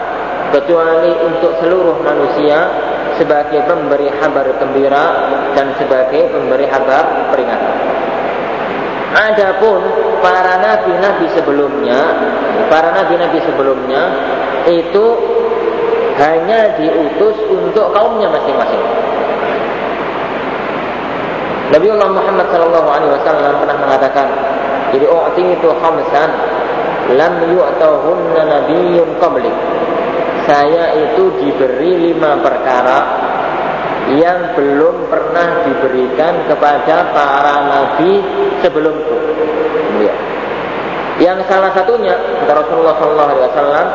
kecuali untuk seluruh manusia sebagai pemberi kabar gembira dan sebagai pemberi kabar peringatan. Adapun para nabi-nabi sebelumnya, para nabi-nabi sebelumnya itu hanya diutus untuk kaumnya masing-masing. Nabi Allah Muhammad Sallallahu Alaihi Wasallam pernah mengatakan, jadi itu khamsan lam yu'tahunna nabiyyun qablik saya itu diberi lima perkara yang belum pernah diberikan kepada para nabi sebelumku. Ya. Yang salah satunya kata Rasulullah Sallallahu Alaihi Wasallam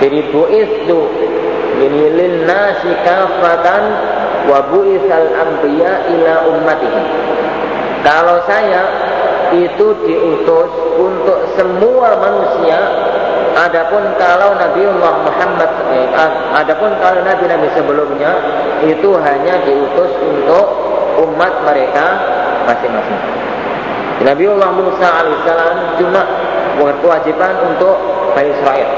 dari bu'istu ini lil nasi kafatan wa bu'isal anbiya ila ummatihi. Kalau saya itu diutus untuk semua manusia Adapun kalau Nabi Muhammad, eh, adapun kalau nabi-nabi sebelumnya itu hanya diutus untuk umat mereka masing-masing. Nabi Allah Musa alaihissalam cuma berkewajiban untuk Bani Israel.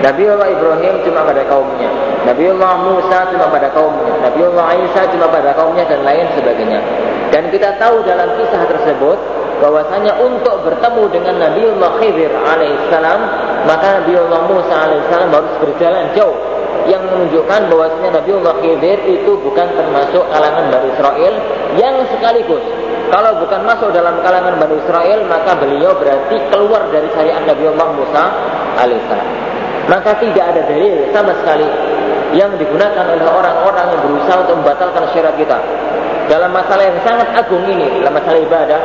Nabi Allah Ibrahim cuma pada kaumnya. Nabi Allah Musa cuma pada kaumnya. Nabi Allah Isa cuma pada kaumnya dan lain sebagainya. Dan kita tahu dalam kisah tersebut bahwasanya untuk bertemu dengan Nabiullah Khidir alaihissalam maka Nabiullah Musa alaihissalam harus berjalan jauh. Yang menunjukkan bahwasanya Nabi Allah Khidir itu bukan termasuk kalangan Bani Israel yang sekaligus. Kalau bukan masuk dalam kalangan Bani Israel maka beliau berarti keluar dari syariat Nabi Allah Musa alaihissalam. Maka tidak ada dalil sama sekali yang digunakan oleh orang-orang yang berusaha untuk membatalkan syariat kita. Dalam masalah yang sangat agung ini dalam masalah ibadah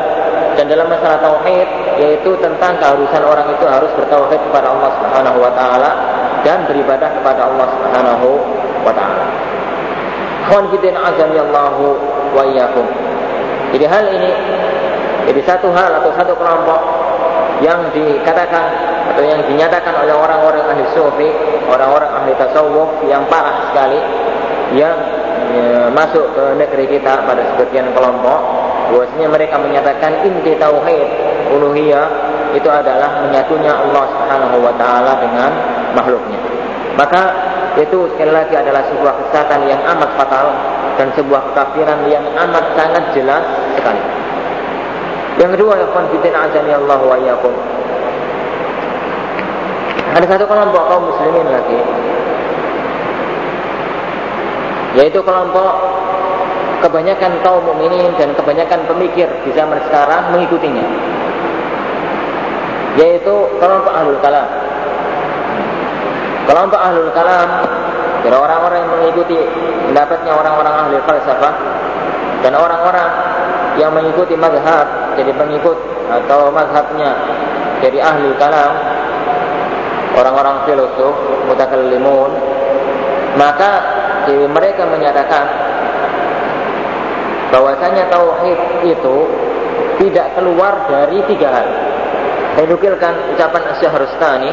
dan dalam masalah tauhid yaitu tentang keharusan orang itu harus bertauhid kepada Allah Subhanahu wa taala dan beribadah kepada Allah Subhanahu wa taala. Khon fitin azami Allahu wa iyyakum. Jadi hal ini jadi satu hal atau satu kelompok yang dikatakan atau yang dinyatakan oleh orang-orang ahli sufi, orang-orang ahli tasawuf yang parah sekali yang ya, masuk ke negeri kita pada sebagian kelompok bahwasanya mereka menyatakan inti tauhid uluhiyah itu adalah menyatunya Allah Subhanahu wa taala dengan makhluknya. Maka itu sekali lagi adalah sebuah kesesatan yang amat fatal dan sebuah kekafiran yang amat sangat jelas sekali. Yang kedua, yang konfidin azani Allah wa iyyakum. Ada satu kelompok kaum muslimin lagi yaitu kelompok kebanyakan kaum mukminin dan kebanyakan pemikir di zaman sekarang mengikutinya. Yaitu kelompok ahlul kalam. Kelompok ahlul kalam dari orang-orang yang mengikuti pendapatnya orang-orang ahli falsafah dan orang-orang yang mengikuti mazhab jadi pengikut atau mazhabnya dari ahli kalam orang-orang filosof mutakallimun maka jadi mereka menyatakan bahwasanya tauhid itu tidak keluar dari tiga hal. Saya nukilkan ucapan Syahrustani.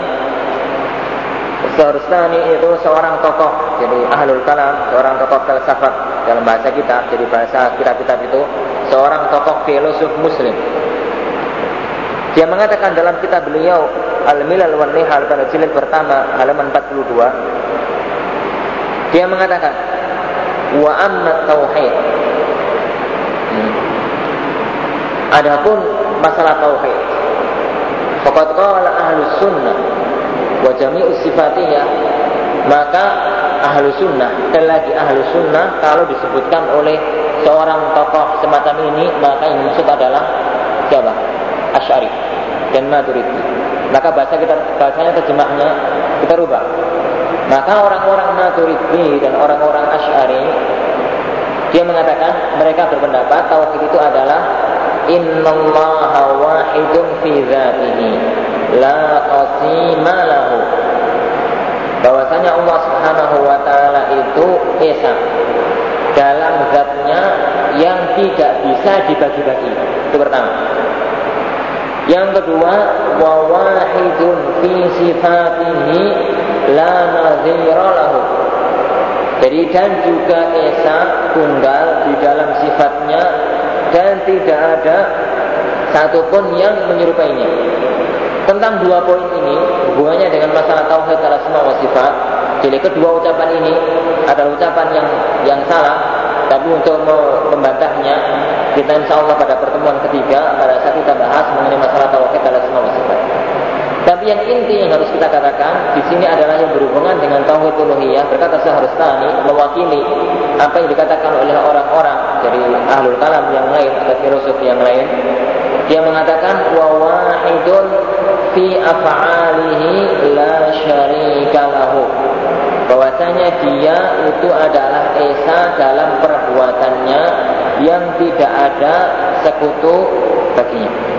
Syahrustani itu seorang tokoh, jadi ahlul kalam, seorang tokoh filsafat dalam bahasa kita, jadi bahasa kitab-kitab itu seorang tokoh filosof muslim. Dia mengatakan dalam kitab beliau Al-Milal wan Nihal pada jilid pertama halaman 42 dia mengatakan wa amma tauhid. Adapun masalah tauhid. Faqad qala ahlus sunnah wa jami'us sifatiyah maka ahlu sunnah dan lagi ahlu sunnah kalau disebutkan oleh seorang tokoh semacam ini maka yang dimaksud adalah siapa? Asy'ari dan Maturidi maka bahasa kita bahasanya terjemahnya kita rubah maka orang-orang Maturidi dan orang-orang Asy'ari dia mengatakan mereka berpendapat tauhid itu adalah innallaha wahidun fi dzatihi la qasima lahu bahwasanya Allah Subhanahu wa taala itu esa dalam zatnya yang tidak bisa dibagi-bagi. Itu pertama. Yang kedua, wa wahidun fi sifatihi la nazira lahu. Jadi dan juga esa tunggal di dalam sifatnya dan tidak ada satupun yang menyerupainya. Tentang dua poin ini hubungannya dengan masalah tauhid asma wa sifat. Jadi kedua ucapan ini adalah ucapan yang yang salah, tapi untuk membantahnya kita insya Allah pada pertemuan ketiga pada saat kita bahas mengenai masalah tauhid asma wa sifat. Tapi yang inti yang harus kita katakan di sini adalah yang berhubungan dengan tauhid uluhiyah. Berkata seharusnya mewakili apa yang dikatakan oleh orang-orang dari ahlul kalam yang lain atau filosof yang lain. Dia mengatakan wa wahidun fi af'alihi la syarika lahu. Bahwasanya dia itu adalah esa dalam perbuatannya yang tidak ada sekutu baginya.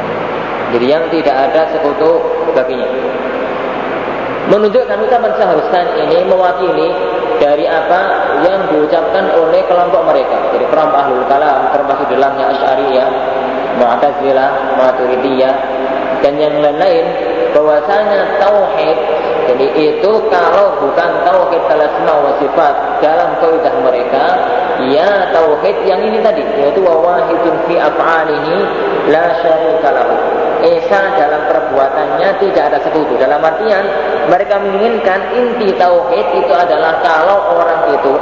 Jadi yang tidak ada sekutu baginya. Menunjukkan ucapan seharusnya ini mewakili dari apa yang diucapkan oleh kelompok mereka. Jadi kelompok ahlul kalam termasuk dalamnya Asy'ariyah, Mu'tazilah, Maturidiyah dan yang lain-lain bahwasanya tauhid jadi itu kalau bukan tauhid asma wa sifat dalam kaidah mereka ya tauhid yang ini tadi yaitu wahidun fi af'alihi la syarika lahu Esa dalam perbuatannya tidak ada sekutu. Dalam artian mereka menginginkan inti tauhid itu adalah kalau orang itu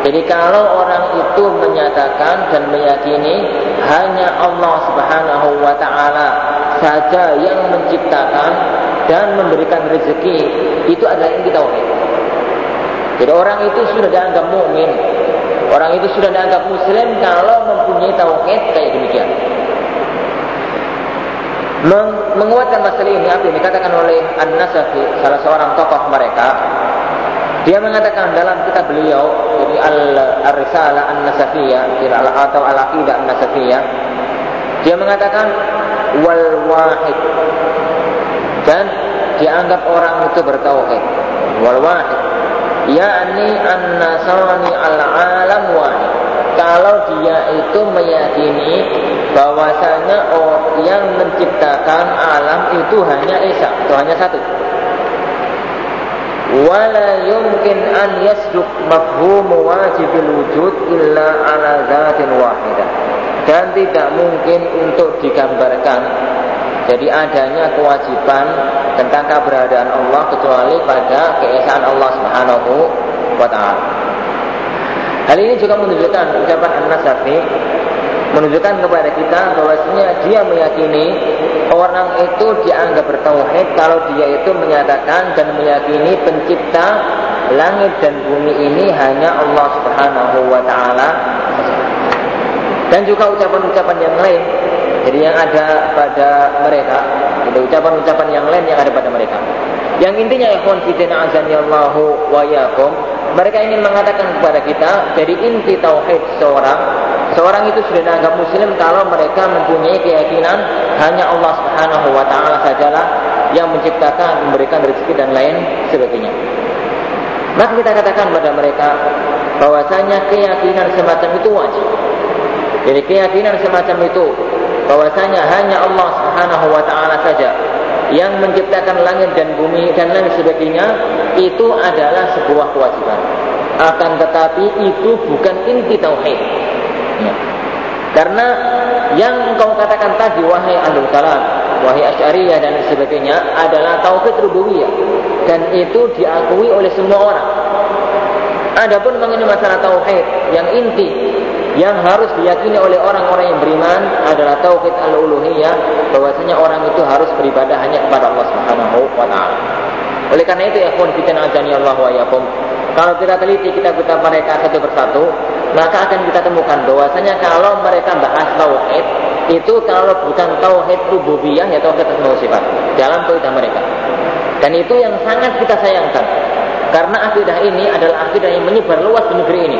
jadi kalau orang itu menyatakan dan meyakini hanya Allah Subhanahu wa taala saja yang menciptakan dan memberikan rezeki, itu adalah inti tauhid. Jadi orang itu sudah dianggap mukmin, orang itu sudah dianggap muslim kalau mempunyai tauhid kayak demikian. Meng menguatkan masalah ini apa yang dikatakan oleh An-Nasafi, salah seorang tokoh mereka. Dia mengatakan dalam kitab beliau, jadi Al-Risalah An-Nasafiyah atau Al-Aqidah An-Nasafiyah, dia mengatakan wal wahid dan dianggap orang itu bertauhid wal wahid yakni an-nasani al-alam wahid kalau dia itu meyakini bahwasanya orang yang menciptakan alam itu hanya Esa, itu hanya satu. Wala yumkin an yasduk mafhum wajibil wujud illa ala zatin wahidah. Dan tidak mungkin untuk digambarkan jadi adanya kewajiban tentang keberadaan Allah kecuali pada keesaan Allah Subhanahu wa taala. Hal ini juga menunjukkan ucapan An-Nasafi menunjukkan kepada kita bahwasanya dia meyakini orang itu dianggap bertauhid kalau dia itu menyatakan dan meyakini pencipta langit dan bumi ini hanya Allah Subhanahu wa taala dan juga ucapan-ucapan yang lain jadi yang ada pada mereka itu ucapan-ucapan yang lain yang ada pada mereka yang intinya ikhwan fillah azani Allahu wa yakum mereka ingin mengatakan kepada kita dari inti tauhid seorang seorang itu sudah dianggap muslim kalau mereka mempunyai keyakinan hanya Allah Subhanahu wa taala sajalah yang menciptakan, memberikan rezeki dan lain sebagainya. Maka kita katakan kepada mereka bahwasanya keyakinan semacam itu wajib. Jadi keyakinan semacam itu bahwasanya hanya Allah Subhanahu wa taala saja yang menciptakan langit dan bumi dan lain sebagainya itu adalah sebuah kewajiban. Akan tetapi itu bukan inti tauhid. Ya. Karena yang engkau katakan tadi wahai ahlul kalam, wahai asy'ariyah dan sebagainya adalah tauhid rububiyah dan itu diakui oleh semua orang. Adapun mengenai masalah tauhid yang inti yang harus diyakini oleh orang-orang yang beriman adalah tauhid al-uluhiyah bahwasanya orang itu harus beribadah hanya kepada Allah Subhanahu wa taala. Oleh karena itu ya kita ajani Allah wa yakum. Kalau kita teliti kitab-kitab mereka satu persatu, maka akan kita temukan bahwasanya kalau mereka bahas tauhid itu kalau bukan tauhid rububiyah ya tauhid asma sifat dalam kaidah mereka. Dan itu yang sangat kita sayangkan. Karena akidah ini adalah akidah yang menyebar luas di negeri ini.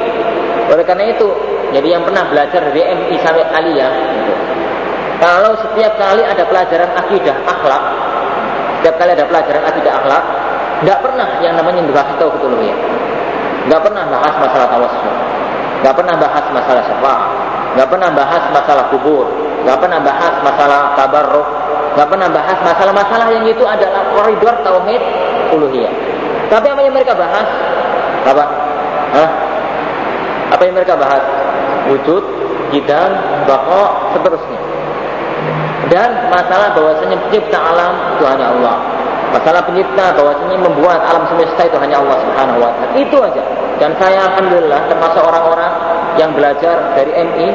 Oleh karena itu, jadi yang pernah belajar dari MI sampai Aliyah, kalau setiap kali ada pelajaran akidah akhlak, setiap kali ada pelajaran akidah akhlak, nggak pernah yang namanya dibahas tauhid uluhiyah. Nggak pernah bahas masalah tawassul. Nggak pernah bahas masalah syafaat. Nggak pernah bahas masalah kubur. Nggak pernah bahas masalah tabarruk. Nggak pernah bahas masalah-masalah yang itu adalah koridor tauhid uluhiyah. Tapi apa yang mereka bahas? Apa? Hah? Apa yang mereka bahas? Wujud, hidang, bako, seterusnya. Dan masalah bahwasanya pencipta alam itu hanya Allah. Masalah pencipta bahwasanya membuat alam semesta itu hanya Allah Subhanahu wa taala. Itu aja. Dan saya alhamdulillah termasuk orang-orang yang belajar dari MI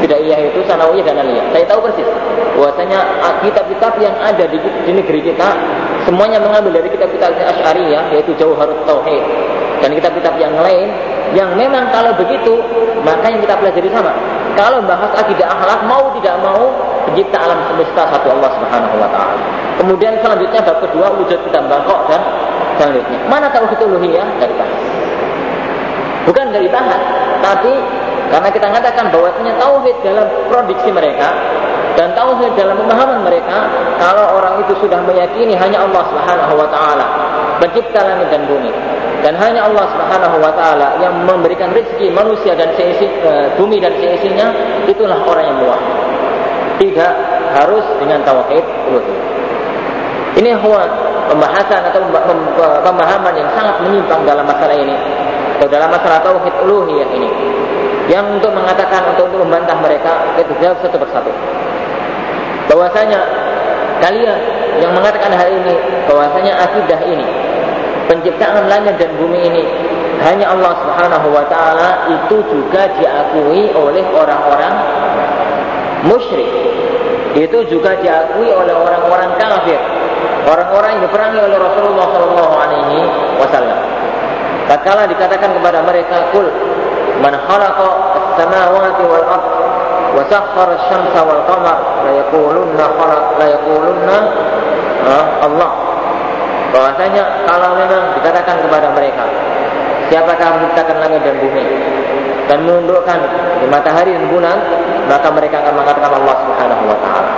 tidak iya itu sanawiyah dan aliyah. Saya tahu persis bahwasanya kitab-kitab yang ada di, di negeri kita semuanya mengambil dari kitab-kitab Asy'ariyah yaitu Jauharut Tauhid dan kitab-kitab yang lain yang memang kalau begitu maka yang kita pelajari sama. Kalau bahas akidah akhlak mau tidak mau pencipta alam semesta satu Allah Subhanahu wa taala. Kemudian selanjutnya bab kedua wujud kita bangkok dan selanjutnya. Mana itu uluhiyah dari bahas. Bukan dari bahas, tapi karena kita mengatakan bahwasanya tauhid dalam produksi mereka dan tauhid dalam pemahaman mereka kalau orang itu sudah meyakini hanya Allah Subhanahu wa taala pencipta langit dan bumi dan hanya Allah Subhanahu wa taala yang memberikan rezeki manusia dan seisi e, bumi dan seisinya itulah orang yang muwahhid tidak harus dengan tauhid uluhiyah ini huwa pembahasan atau pemahaman yang sangat menyimpang dalam masalah ini atau dalam masalah tauhid uluhiyah ini. Yang untuk mengatakan untuk untuk membantah mereka itu jawab satu persatu. Bahwasanya kalian yang mengatakan hal ini bahwasanya akidah ini penciptaan langit dan bumi ini hanya Allah Subhanahu wa taala itu juga diakui oleh orang-orang musyrik. Itu juga diakui oleh orang-orang kafir. Orang-orang yang diperangi oleh Rasulullah sallallahu alaihi wasallam. tatkala dikatakan kepada mereka kul man khalaqa as-samawati wal ard wa sakhkhara asy-syamsa wal qamar la yaqulunna khalaq la yaqulunna Allah bahwasanya kalau memang dikatakan kepada mereka siapakah menciptakan langit dan bumi? Dan menundukkan matahari dan bulan maka mereka akan mengatakan Allah Subhanahu wa taala.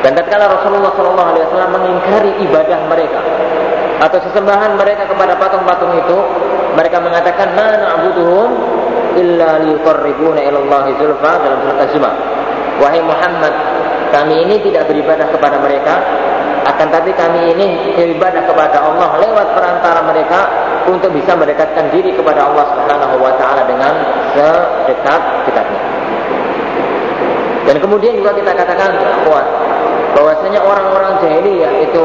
Dan tatkala Rasulullah sallallahu alaihi wasallam mengingkari ibadah mereka atau sesembahan mereka kepada patung-patung itu mereka mengatakan ma na'buduhum illa liyuqarribuna ila Allah zulfa dalam surat Az-Zumar. Wahai Muhammad kami ini tidak beribadah kepada mereka akan tapi kami ini beribadah kepada Allah lewat perantara mereka untuk bisa mendekatkan diri kepada Allah Subhanahu wa taala dengan sedekat-dekatnya. Dan kemudian juga kita katakan kuat bahwasanya orang-orang jahiliyah itu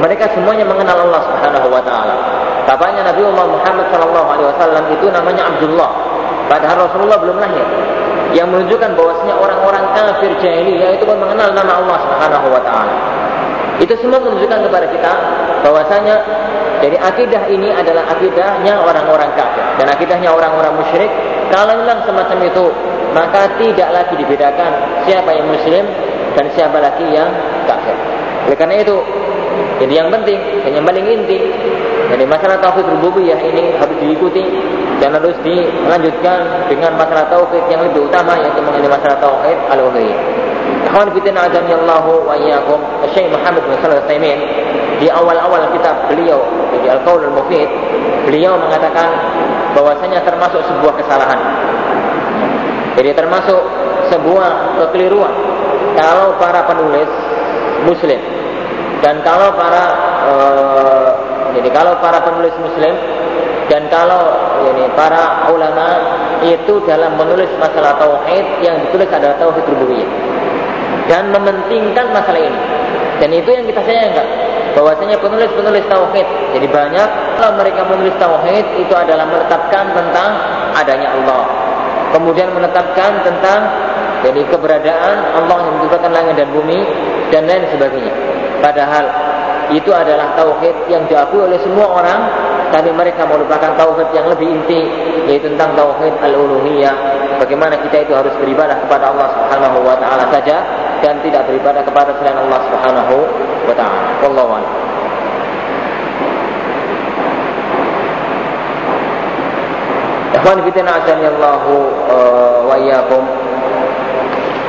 mereka semuanya mengenal Allah Subhanahu wa taala. Bapaknya Nabi Muhammad sallallahu alaihi wasallam itu namanya Abdullah. Padahal Rasulullah belum lahir. Yang menunjukkan bahwasanya orang-orang kafir jahiliyah itu mengenal nama Allah Subhanahu wa taala. Itu semua menunjukkan kepada kita bahwasanya jadi akidah ini adalah akidahnya orang-orang kafir dan akidahnya orang-orang musyrik. Kalau memang semacam itu, maka tidak lagi dibedakan siapa yang muslim dan siapa lagi yang kafir. Oleh karena itu, jadi yang penting dan yang paling inti jadi masalah tauhid rububiyah ini harus diikuti dan harus dilanjutkan dengan masalah tauhid yang lebih utama yaitu mengenai masalah tauhid al-uluhiyah. Ikhwan azami Allah wa iyyakum. Syekh Muhammad bin Shalih Al-Utsaimin di awal-awal kitab beliau di Al-Qaul Al-Mufid, beliau mengatakan bahwasanya termasuk sebuah kesalahan. Jadi termasuk sebuah kekeliruan kalau para penulis muslim dan kalau para uh, jadi kalau para penulis muslim dan kalau ini para ulama itu dalam menulis masalah tauhid yang ditulis adalah tauhid rububiyah dan mementingkan masalah ini. Dan itu yang kita sayangkan. Bahwasanya penulis-penulis tauhid jadi banyak kalau mereka menulis tauhid itu adalah menetapkan tentang adanya Allah. Kemudian menetapkan tentang jadi keberadaan Allah yang menciptakan langit dan bumi dan lain sebagainya. Padahal itu adalah tauhid yang diakui oleh semua orang tapi mereka merupakan tauhid yang lebih inti yaitu tentang tauhid al-uluhiyah bagaimana kita itu harus beribadah kepada Allah Subhanahu wa taala saja dan tidak beribadah kepada selain Allah Subhanahu wa taala. Wallahu a'lam. Ikhwan fillah azani Allah uh, wa iyyakum.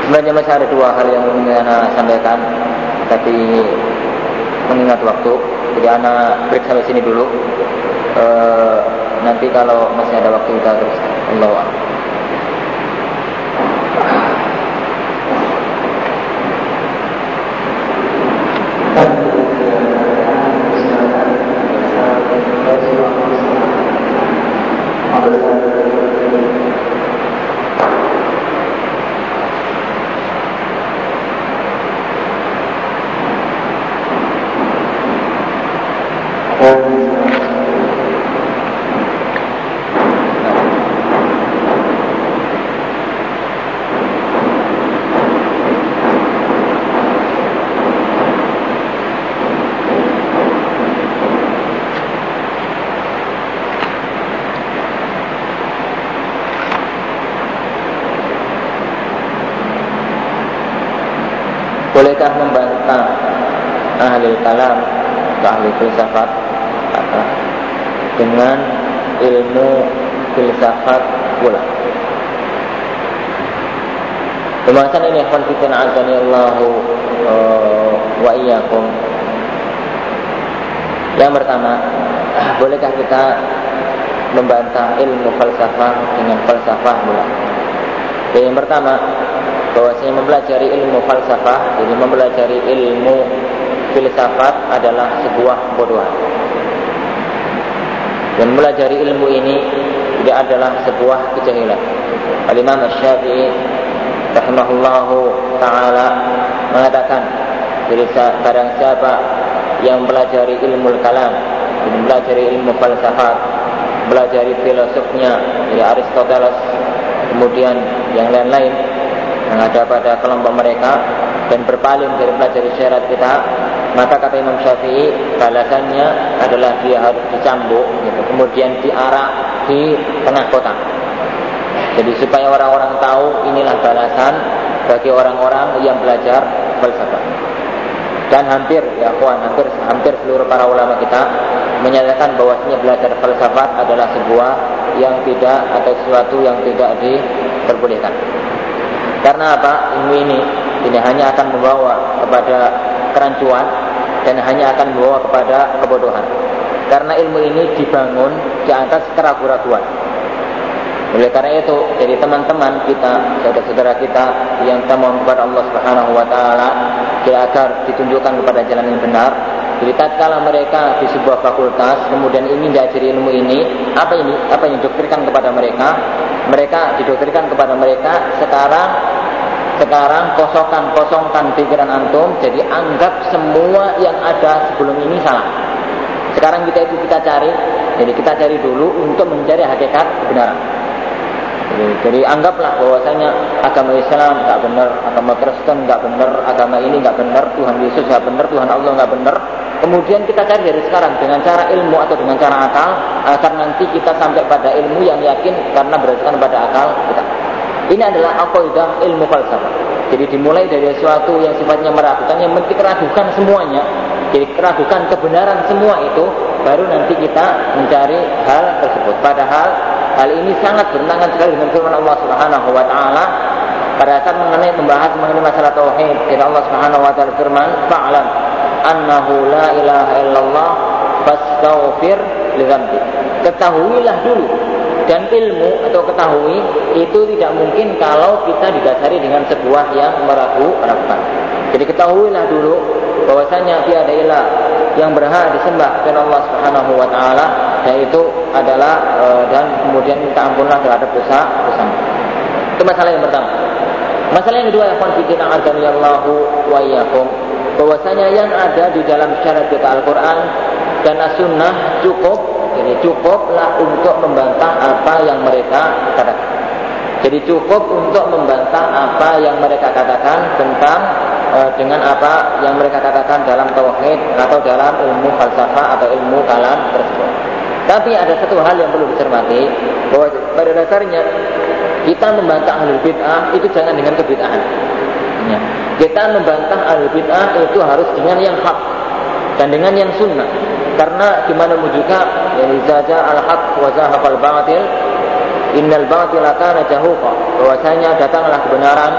Sebenarnya masih ada dua hal yang ingin saya sampaikan tapi mengingat waktu jadi anak break sampai sini dulu. Uh, nanti kalau masih ada waktu kita terus Allah Bolehkah membantah ahli kalam atau ahli filsafat dengan ilmu filsafat pula? Pembahasan ini akan kita azani Allahu uh, wa iyyakum. Yang pertama, bolehkah kita membantah ilmu falsafah dengan falsafah pula? yang pertama, bahwasanya mempelajari ilmu falsafah, jadi mempelajari ilmu filsafat adalah sebuah kebodohan. Dan mempelajari ilmu ini tidak adalah sebuah kejahilan. Al-Imam Syafi'i rahimahullahu taala mengatakan jadi barang siapa yang mempelajari ilmu kalam, mempelajari ilmu falsafat, mempelajari filosofnya dari Aristoteles, kemudian yang lain-lain yang ada pada kelompok mereka dan berpaling dari pelajari syarat kita maka kata Imam Syafi'i balasannya adalah dia harus dicambuk gitu. kemudian diarak di tengah kota jadi supaya orang-orang tahu inilah balasan bagi orang-orang yang belajar falsafah dan hampir ya kawan hampir hampir seluruh para ulama kita menyatakan bahwasanya belajar falsafat adalah sebuah yang tidak atau sesuatu yang tidak diperbolehkan karena apa ilmu ini ini hanya akan membawa kepada kerancuan dan hanya akan membawa kepada kebodohan. Karena ilmu ini dibangun di atas keraguan-raguan. Oleh karena itu, jadi teman-teman kita, saudara-saudara kita yang kita mohon kepada Allah Subhanahu wa taala agar ditunjukkan kepada jalan yang benar. Jadi tatkala mereka di sebuah fakultas kemudian ingin diajari ilmu ini, apa ini? Apa yang didoktrinkan kepada mereka? Mereka didoktrinkan kepada mereka sekarang sekarang kosongkan kosongkan pikiran antum, jadi anggap semua yang ada sebelum ini salah. Sekarang kita itu kita cari, jadi kita cari dulu untuk mencari hakikat kebenaran. Jadi, jadi anggaplah bahwasanya agama Islam nggak benar, agama Kristen nggak benar, agama ini nggak benar, Tuhan Yesus nggak benar, Tuhan Allah nggak benar. Kemudian kita cari dari sekarang dengan cara ilmu atau dengan cara akal, agar nanti kita sampai pada ilmu yang yakin karena berdasarkan pada akal kita. Ini adalah aqidah ilmu falsafah. Jadi dimulai dari sesuatu yang sifatnya meragukan, yang penting keragukan semuanya. Jadi keragukan kebenaran semua itu, baru nanti kita mencari hal tersebut. Padahal hal ini sangat bertentangan sekali dengan firman Allah Subhanahu wa taala pada saat mengenai membahas mengenai masalah tauhid. Kata Allah Subhanahu wa taala firman, "Fa'lam annahu la ilaha illallah fastaghfir li Ketahuilah dulu dan ilmu atau ketahui itu tidak mungkin kalau kita didasari dengan sebuah yang meragu meragukan. Jadi ketahuilah dulu bahwasanya tiada ilah yang berhak disembah dan Allah Subhanahu wa taala yaitu adalah e, dan kemudian minta ampunlah terhadap dosa dosa. Itu masalah yang pertama. Masalah yang kedua yang fikir Allahu wa iyyakum bahwasanya yang ada di dalam syariat kita Al-Qur'an dan As-Sunnah cukup ini cukuplah untuk membantah apa yang mereka katakan. Jadi cukup untuk membantah apa yang mereka katakan tentang e, dengan apa yang mereka katakan dalam tauhid atau dalam ilmu falsafah atau ilmu kalam tersebut. Tapi ada satu hal yang perlu dicermati bahwa pada dasarnya kita membantah ahli bid'ah itu jangan dengan kebid'ahan. Ya. Kita membantah ahli bid'ah itu harus dengan yang hak dan dengan yang sunnah. Karena gimana juga yani zaja al-haq wa zahaqal batil innal batila kana jahuqa. Bahwasanya datanglah kebenaran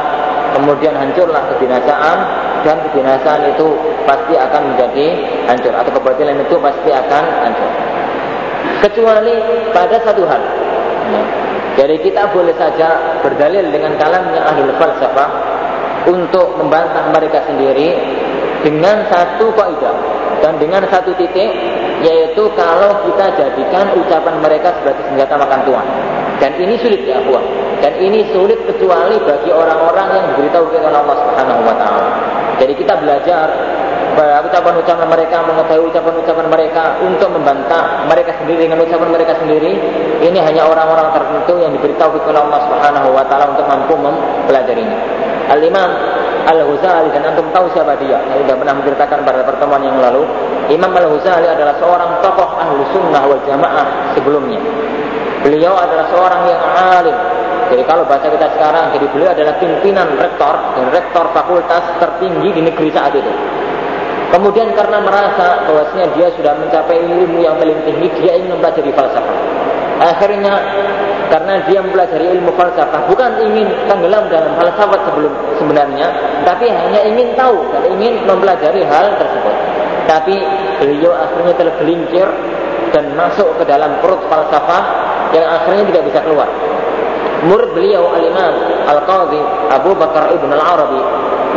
kemudian hancurlah kebinasaan dan kebinasaan itu pasti akan menjadi hancur atau kebatilan itu pasti akan hancur. Kecuali pada satu hal. Jadi kita boleh saja berdalil dengan kalamnya ahli falsafah untuk membantah mereka sendiri dengan satu kaidah dan dengan satu titik yaitu kalau kita jadikan ucapan mereka sebagai senjata makan tuan. Dan ini sulit ya buat. Dan ini sulit kecuali bagi orang-orang yang diberitahu oleh Allah Subhanahu wa taala. Jadi kita belajar ucapan-ucapan mereka, mengetahui ucapan-ucapan mereka untuk membantah mereka sendiri dengan ucapan mereka sendiri. Ini hanya orang-orang tertentu yang diberitahu oleh Allah Subhanahu wa taala untuk mampu mempelajarinya. Al-Imam Al-Ghazali dan antum tahu siapa dia. Saya sudah pernah menceritakan pada pertemuan yang lalu. Imam Al-Ghazali adalah seorang tokoh ahlu sunnah wal jamaah sebelumnya. Beliau adalah seorang yang alim. Jadi kalau bahasa kita sekarang, jadi beliau adalah pimpinan rektor dan rektor fakultas tertinggi di negeri saat itu. Kemudian karena merasa bahwasanya dia sudah mencapai ilmu yang paling tinggi, dia ingin mempelajari falsafah. Akhirnya karena dia mempelajari ilmu falsafah bukan ingin tenggelam dalam falsafat sebelum sebenarnya tapi hanya ingin tahu dan ingin mempelajari hal tersebut tapi beliau akhirnya tergelincir dan masuk ke dalam perut falsafah yang akhirnya tidak bisa keluar. Murid beliau al-imam al-qadhi Abu Bakar ibn al-Arabi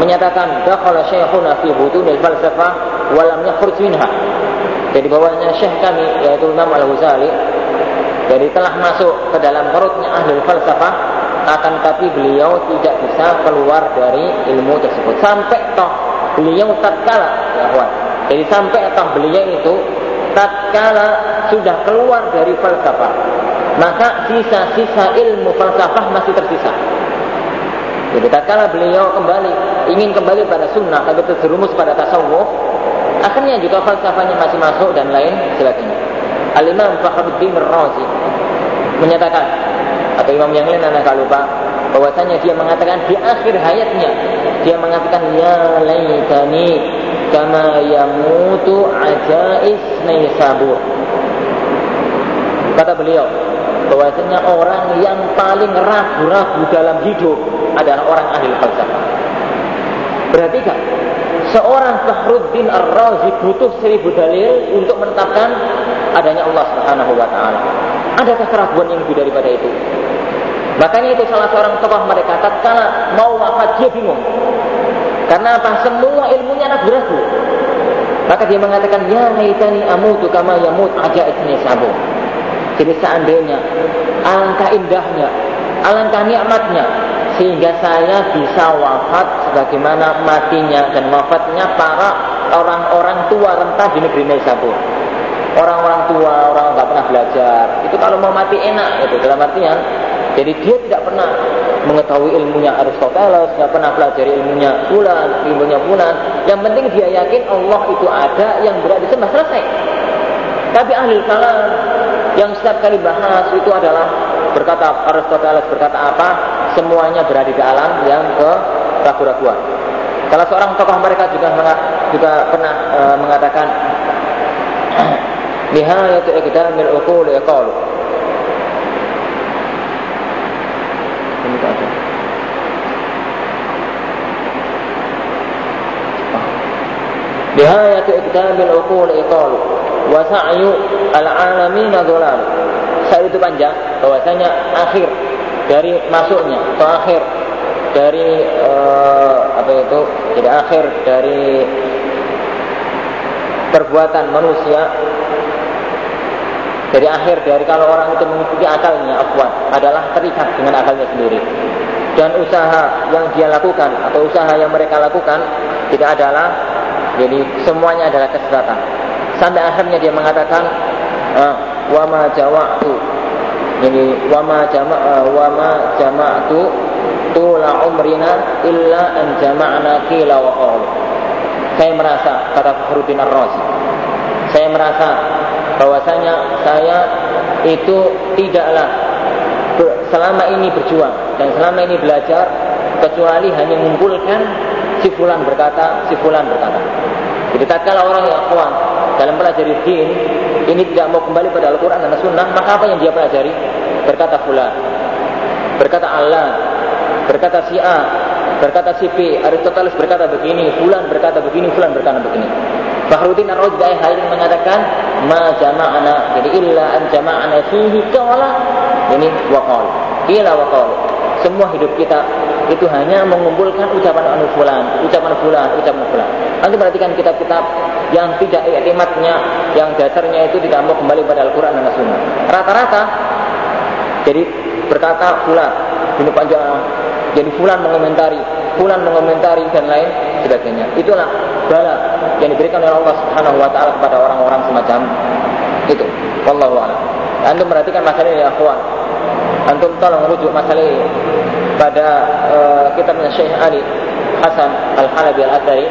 menyatakan dakhala syekhuna fi butunil falsafah walam yakhruj minha. Jadi bawahnya syekh kami yaitu Imam Al-Ghazali jadi telah masuk ke dalam perutnya ahli falsafah akan tapi beliau tidak bisa keluar dari ilmu tersebut. Sampai toh beliau tatkala ya kawan jadi sampai toh beliau itu tatkala sudah keluar dari falsafah maka sisa-sisa ilmu falsafah masih tersisa jadi tatkala beliau kembali ingin kembali pada sunnah tapi terjerumus pada tasawuf Asalnya juga falsafahnya masih masuk dan lain sebagainya. Al-Imam Fakhruddin Razi menyatakan atau imam yang lain anak lupa bahwasanya dia mengatakan di akhir hayatnya dia mengatakan ya laitani kama yamutu ajais naisabur kata beliau bahwasanya orang yang paling ragu-ragu dalam hidup adalah orang ahli falsafah berarti kan seorang Fakhruddin Ar-Razi butuh seribu dalil untuk menetapkan adanya Allah Subhanahu wa taala. Adakah keraguan yang lebih daripada itu? Makanya itu salah seorang tokoh mereka tatkala mau wafat dia bingung. Karena apa? Semua ilmunya ragu-ragu. Maka dia mengatakan, Ya laitani amutu kama yamut aja sabu. Jadi seandainya, alangkah indahnya, alangkah nikmatnya, sehingga saya bisa wafat sebagaimana matinya dan wafatnya para orang-orang tua rentah di negeri Naisabur. Orang-orang tua, orang nggak pernah belajar, itu kalau mau mati enak, itu dalam artian jadi dia tidak pernah mengetahui ilmunya Aristoteles, tidak pernah pelajari ilmunya Fulan, ilmunya Fulan. Yang penting dia yakin Allah itu ada yang berada disembah selesai. Tapi ahli kalam yang setiap kali bahas itu adalah berkata Aristoteles berkata apa, semuanya berada di alam yang ke ragu-raguan. Salah seorang tokoh mereka juga juga pernah e, mengatakan nihayatu iqdamil uqul yaqalu ini ada? Bihayati iktabil uqul iqalu. Wa sa'yu al-alamin dhulal. Saya itu panjang bahwasanya akhir dari masuknya atau akhir dari uh, apa itu jadi akhir dari perbuatan manusia jadi akhir dari kalau orang itu mengikuti akalnya afwan adalah terikat dengan akalnya sendiri. Dan usaha yang dia lakukan atau usaha yang mereka lakukan tidak adalah jadi semuanya adalah kesesatan. Sampai akhirnya dia mengatakan ah, wa ma jawa'tu jadi wa ma jama' ah, wa ma jama'tu tula umrina illa an jama'na qila wa. Saya merasa kata Fakhruddin Ar-Razi. Saya merasa bahwasanya saya itu tidaklah selama ini berjuang dan selama ini belajar kecuali hanya mengumpulkan si fulan berkata, si fulan berkata. Jadi tatkala orang yang kuat dalam pelajari din ini tidak mau kembali pada Al-Quran dan Sunnah, maka apa yang dia pelajari? Berkata fulan, berkata Allah, berkata si A, berkata si B, Aristoteles berkata begini, fulan berkata begini, fulan berkata begini. Fakhruddin Ar-Razi hal ini mengatakan ma jama'ana jadi illa an jama'ana fihi qala ini wa qala ila wa qala semua hidup kita itu hanya mengumpulkan ucapan anu fulan, ucapan fulan, ucapan fulan. Nanti perhatikan kitab-kitab yang tidak iktimatnya, yang dasarnya itu tidak mau kembali pada Al-Quran dan As-Sunnah. Rata-rata, jadi berkata fulan, ini panjang, jadi fulan mengomentari, fulan mengomentari dan lain sebagainya. Itulah bala yang diberikan oleh Allah Subhanahu wa taala kepada orang-orang semacam itu. Wallahu a'lam. Antum perhatikan masalah ini ya akhwan. Antum tolong rujuk masalah ini pada uh, kitabnya Syekh Ali Hasan Al-Halabi Al-Athari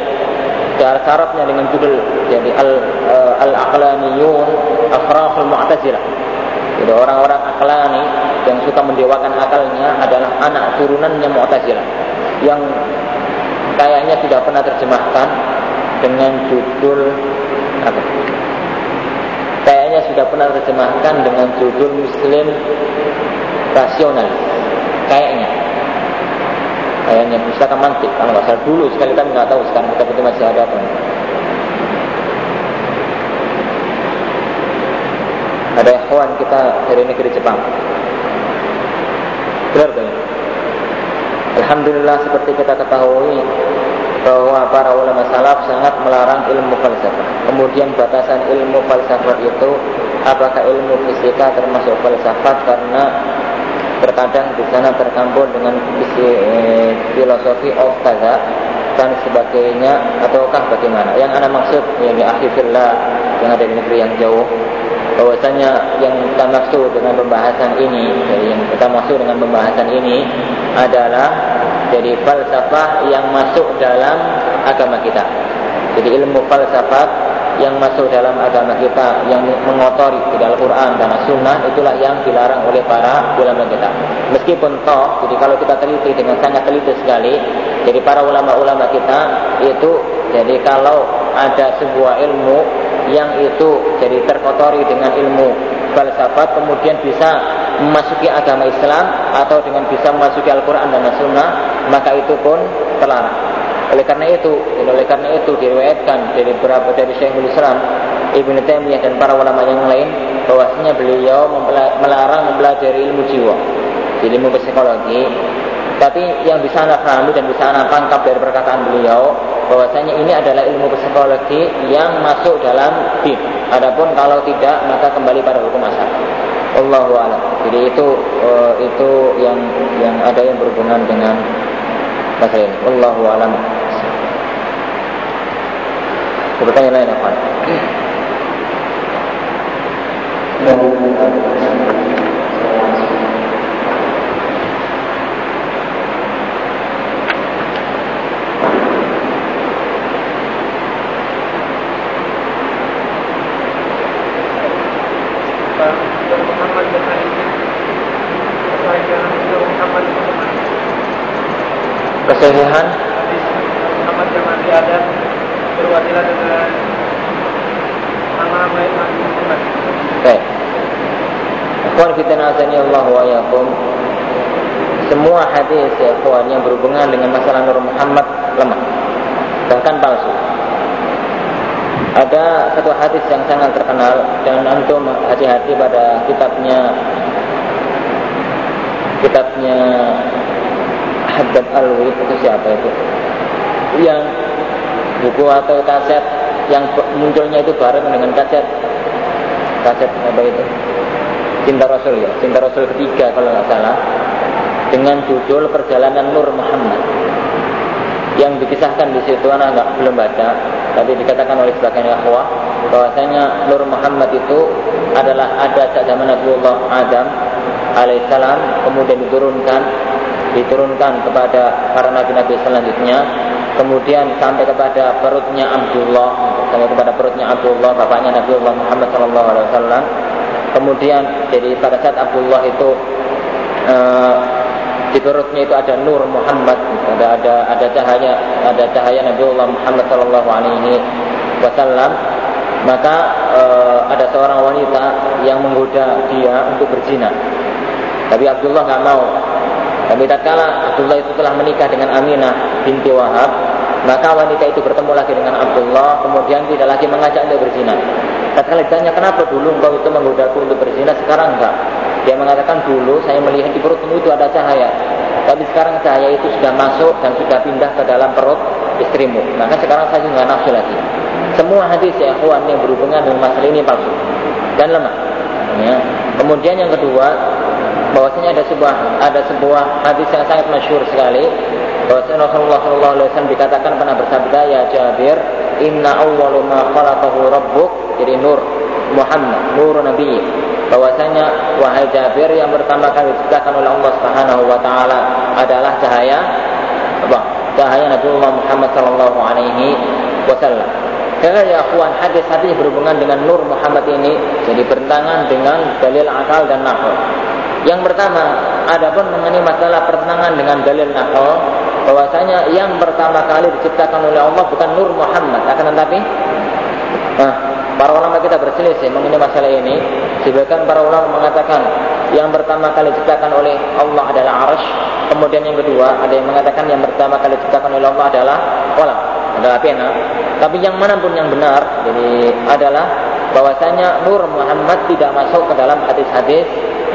cara Arabnya dengan judul jadi al uh, al-aqlaniyun afrahul mu'tazilah. Jadi orang-orang aklani yang suka mendewakan akalnya adalah anak turunannya Mu'tazilah yang kayaknya tidak pernah terjemahkan dengan judul apa? Kayaknya sudah pernah terjemahkan dengan judul Muslim rasional. Kayaknya. Kayaknya pustaka mantik kalau nggak salah dulu sekali kami nggak tahu sekarang kita itu masih ada apa. Ada ikhwan kita dari negeri Jepang. Benar kan? Alhamdulillah seperti kita ketahui bahwa para ulama salaf sangat melarang ilmu falsafah. Kemudian batasan ilmu falsafah itu apakah ilmu fisika termasuk falsafah karena terkadang di sana tercampur dengan eh, filosofi of kaza dan sebagainya ataukah bagaimana? Yang anda maksud yang akhirnya yang ada di negeri yang jauh bahwasanya yang kita maksud dengan pembahasan ini, jadi yang kita maksud dengan pembahasan ini adalah jadi falsafah yang masuk dalam agama kita. Jadi ilmu falsafah yang masuk dalam agama kita yang mengotori di dalam Quran dan Sunnah itulah yang dilarang oleh para ulama kita. Meskipun toh, jadi kalau kita teliti dengan sangat teliti sekali, jadi para ulama-ulama kita itu jadi kalau ada sebuah ilmu yang itu jadi terkotori dengan ilmu falsafat kemudian bisa memasuki agama Islam atau dengan bisa memasuki Al-Quran dan As-Sunnah maka itu pun terlarang. Oleh karena itu, oleh karena itu diriwayatkan dari beberapa dari Syekhul Islam Ibnu Taimiyah dan para ulama yang lain bahwasanya beliau melarang mempelajari ilmu jiwa, ilmu psikologi. Tapi yang bisa anda pahami dan bisa anda tangkap dari perkataan beliau bahwasanya ini adalah ilmu psikologi yang masuk dalam din. Adapun kalau tidak maka kembali pada hukum asal. Allahu a'lam. Jadi itu uh, itu yang yang ada yang berhubungan dengan masalah ini. Allahu a'lam. Pertanyaan lain apa? Kesahihan Muhammad yang masih ada berwasilah dengan yang Muhammad. Baik. Ikhwan kita azani Allah wa yakum. Semua hadis ya ikhwan yang berhubungan dengan masalah Nur Muhammad lemah. Bahkan palsu. Ada satu hadis yang sangat terkenal dan antum hati-hati pada kitabnya kitabnya Haddad Alwi itu siapa itu? Yang buku atau kaset yang munculnya itu bareng dengan kaset. Kaset apa itu? Cinta Rasul ya Cinta Rasul ketiga kalau nggak salah. Dengan judul Perjalanan Nur Muhammad. Yang dikisahkan di situ anak nggak belum baca tapi dikatakan oleh sebagian akhwah bahwasanya Nur Muhammad itu adalah ada sejak zaman Nabiullah Adam alaihissalam kemudian diturunkan diturunkan kepada para nabi-nabi selanjutnya kemudian sampai kepada perutnya Abdullah sampai kepada perutnya Abdullah bapaknya Nabiullah Muhammad Sallallahu Alaihi Wasallam. Kemudian jadi pada saat Abdullah itu uh, di perutnya itu ada nur Muhammad ada ada ada cahaya ada cahaya Nabiullah Muhammad Sallallahu Alaihi Wasallam. Maka uh, ada seorang wanita yang menggoda dia untuk berzina. Tapi Abdullah nggak mau tapi tatkala Abdullah itu telah menikah dengan Aminah binti Wahab, maka wanita itu bertemu lagi dengan Abdullah, kemudian tidak lagi mengajak untuk berzina. Tatkala ditanya kenapa dulu engkau itu menggodaku untuk berzina, sekarang enggak. Dia mengatakan dulu saya melihat di perutmu itu ada cahaya, tapi sekarang cahaya itu sudah masuk dan sudah pindah ke dalam perut istrimu. Maka sekarang saya nggak nafsu lagi. Semua hadis ya yang berhubungan dengan masalah ini palsu dan lemah. Ya. Kemudian yang kedua, bahwasanya ada sebuah ada sebuah hadis yang sangat masyhur sekali. Bahwasanya Rasulullah Shallallahu Alaihi Wasallam dikatakan pernah bersabda ya Jabir Inna awwalu ma khalaqahu rabbuk jadi nur Muhammad nur Nabi. Bahwasanya wahai Jabir yang pertama kali diciptakan oleh Allah Subhanahu wa taala adalah cahaya apa? Cahaya Nabiullah Muhammad sallallahu alaihi wasallam karena ya akhwan hadis-hadis berhubungan dengan Nur Muhammad ini jadi bertentangan dengan dalil akal dan nakal. Yang pertama, adapun mengenai masalah pertentangan dengan dalil nakal, bahwasanya yang pertama kali diciptakan oleh Allah bukan Nur Muhammad, akan tetapi nah, para ulama kita berselisih mengenai masalah ini. Sebagian para ulama mengatakan yang pertama kali diciptakan oleh Allah adalah Arash, kemudian yang kedua ada yang mengatakan yang pertama kali diciptakan oleh Allah adalah kolam, adalah pena. Tapi yang mana pun yang benar, jadi adalah bahwasanya Nur Muhammad tidak masuk ke dalam hadis-hadis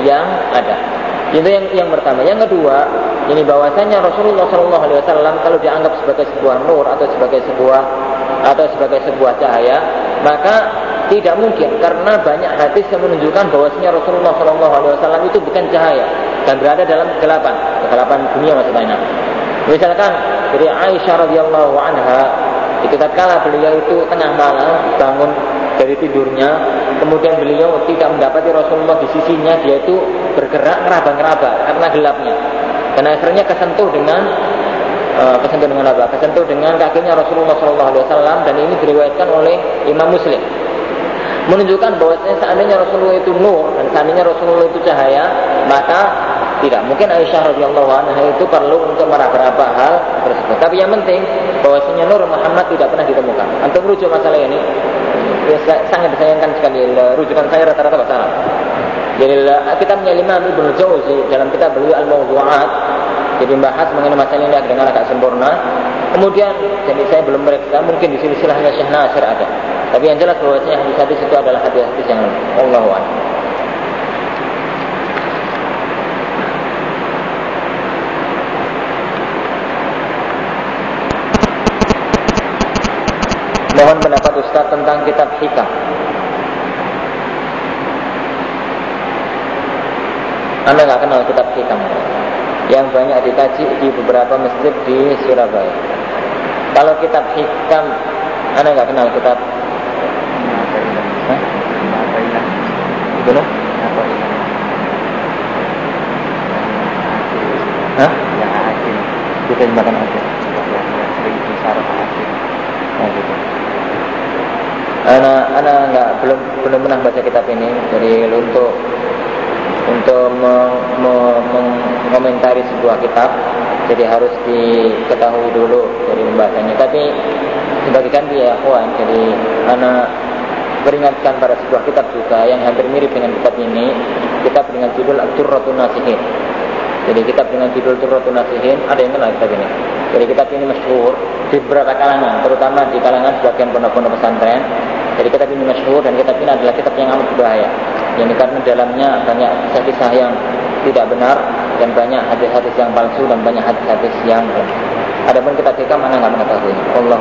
yang ada. Itu yang yang pertama. Yang kedua, ini bahwasanya Rasulullah Shallallahu Alaihi Wasallam kalau dianggap sebagai sebuah nur atau sebagai sebuah atau sebagai sebuah cahaya, maka tidak mungkin karena banyak hadis yang menunjukkan bahwasanya Rasulullah Shallallahu Alaihi Wasallam itu bukan cahaya dan berada dalam kegelapan, kegelapan dunia maksudnya. Misalkan dari Aisyah radhiyallahu anha itu tatkala beliau itu tengah malam bangun dari tidurnya kemudian beliau tidak mendapati Rasulullah di sisinya dia itu bergerak ngeraba-ngeraba karena gelapnya dan akhirnya kesentuh dengan uh, kesentuh dengan apa? Kesentuh dengan kakinya Rasulullah SAW dan ini diriwayatkan oleh Imam Muslim menunjukkan bahwasanya seandainya Rasulullah itu nur dan seandainya Rasulullah itu cahaya maka tidak mungkin Aisyah radhiyallahu anha itu perlu untuk meraba-raba hal tersebut. Tapi yang penting bahwasanya Nur Muhammad tidak pernah ditemukan. Untuk merujuk masalah ini ya, sangat disayangkan sekali rujukan saya rata-rata salah. Jadi kitabnya Imam Ibnu Jauzi dalam kitab beliau Al-Mawdu'at jadi membahas mengenai masalah ini dengan agak sempurna. Kemudian jadi saya belum meriksa mungkin di sini silahnya Syekh Nasir ada. Tapi yang jelas bahwasanya hadis-hadis itu adalah hadis-hadis yang Allah Mohon pendapat Ustaz tentang kitab hikam. Anda nggak kenal kitab hikam yang banyak dikaji di beberapa masjid di Surabaya. Kalau kitab hikam, Anda nggak kenal kitab Gimana? Hah? Yang hakim. Kita makan hakim. Yang sering disarap hakim. Nah gitu. Anak, anak nggak belum belum pernah baca kitab ini. Jadi untuk untuk mengomentari sebuah kitab, jadi harus diketahui dulu dari pembahasannya. Tapi sebagai ganti ya, jadi anak peringatkan pada sebuah kitab juga yang hampir mirip dengan kitab ini kitab dengan judul Turratun Nasihin jadi kitab dengan judul Turratun Nasihin ada yang kenal kitab ini jadi kitab ini masyhur di beberapa kalangan terutama di kalangan sebagian pondok-pondok pesantren jadi kitab ini masyhur dan kitab ini adalah kitab yang amat berbahaya jadi karena dalamnya banyak kisah-kisah yang tidak benar dan banyak hadis-hadis yang palsu dan banyak hadis-hadis yang Adapun kita hikam mana nggak mengetahui. Allah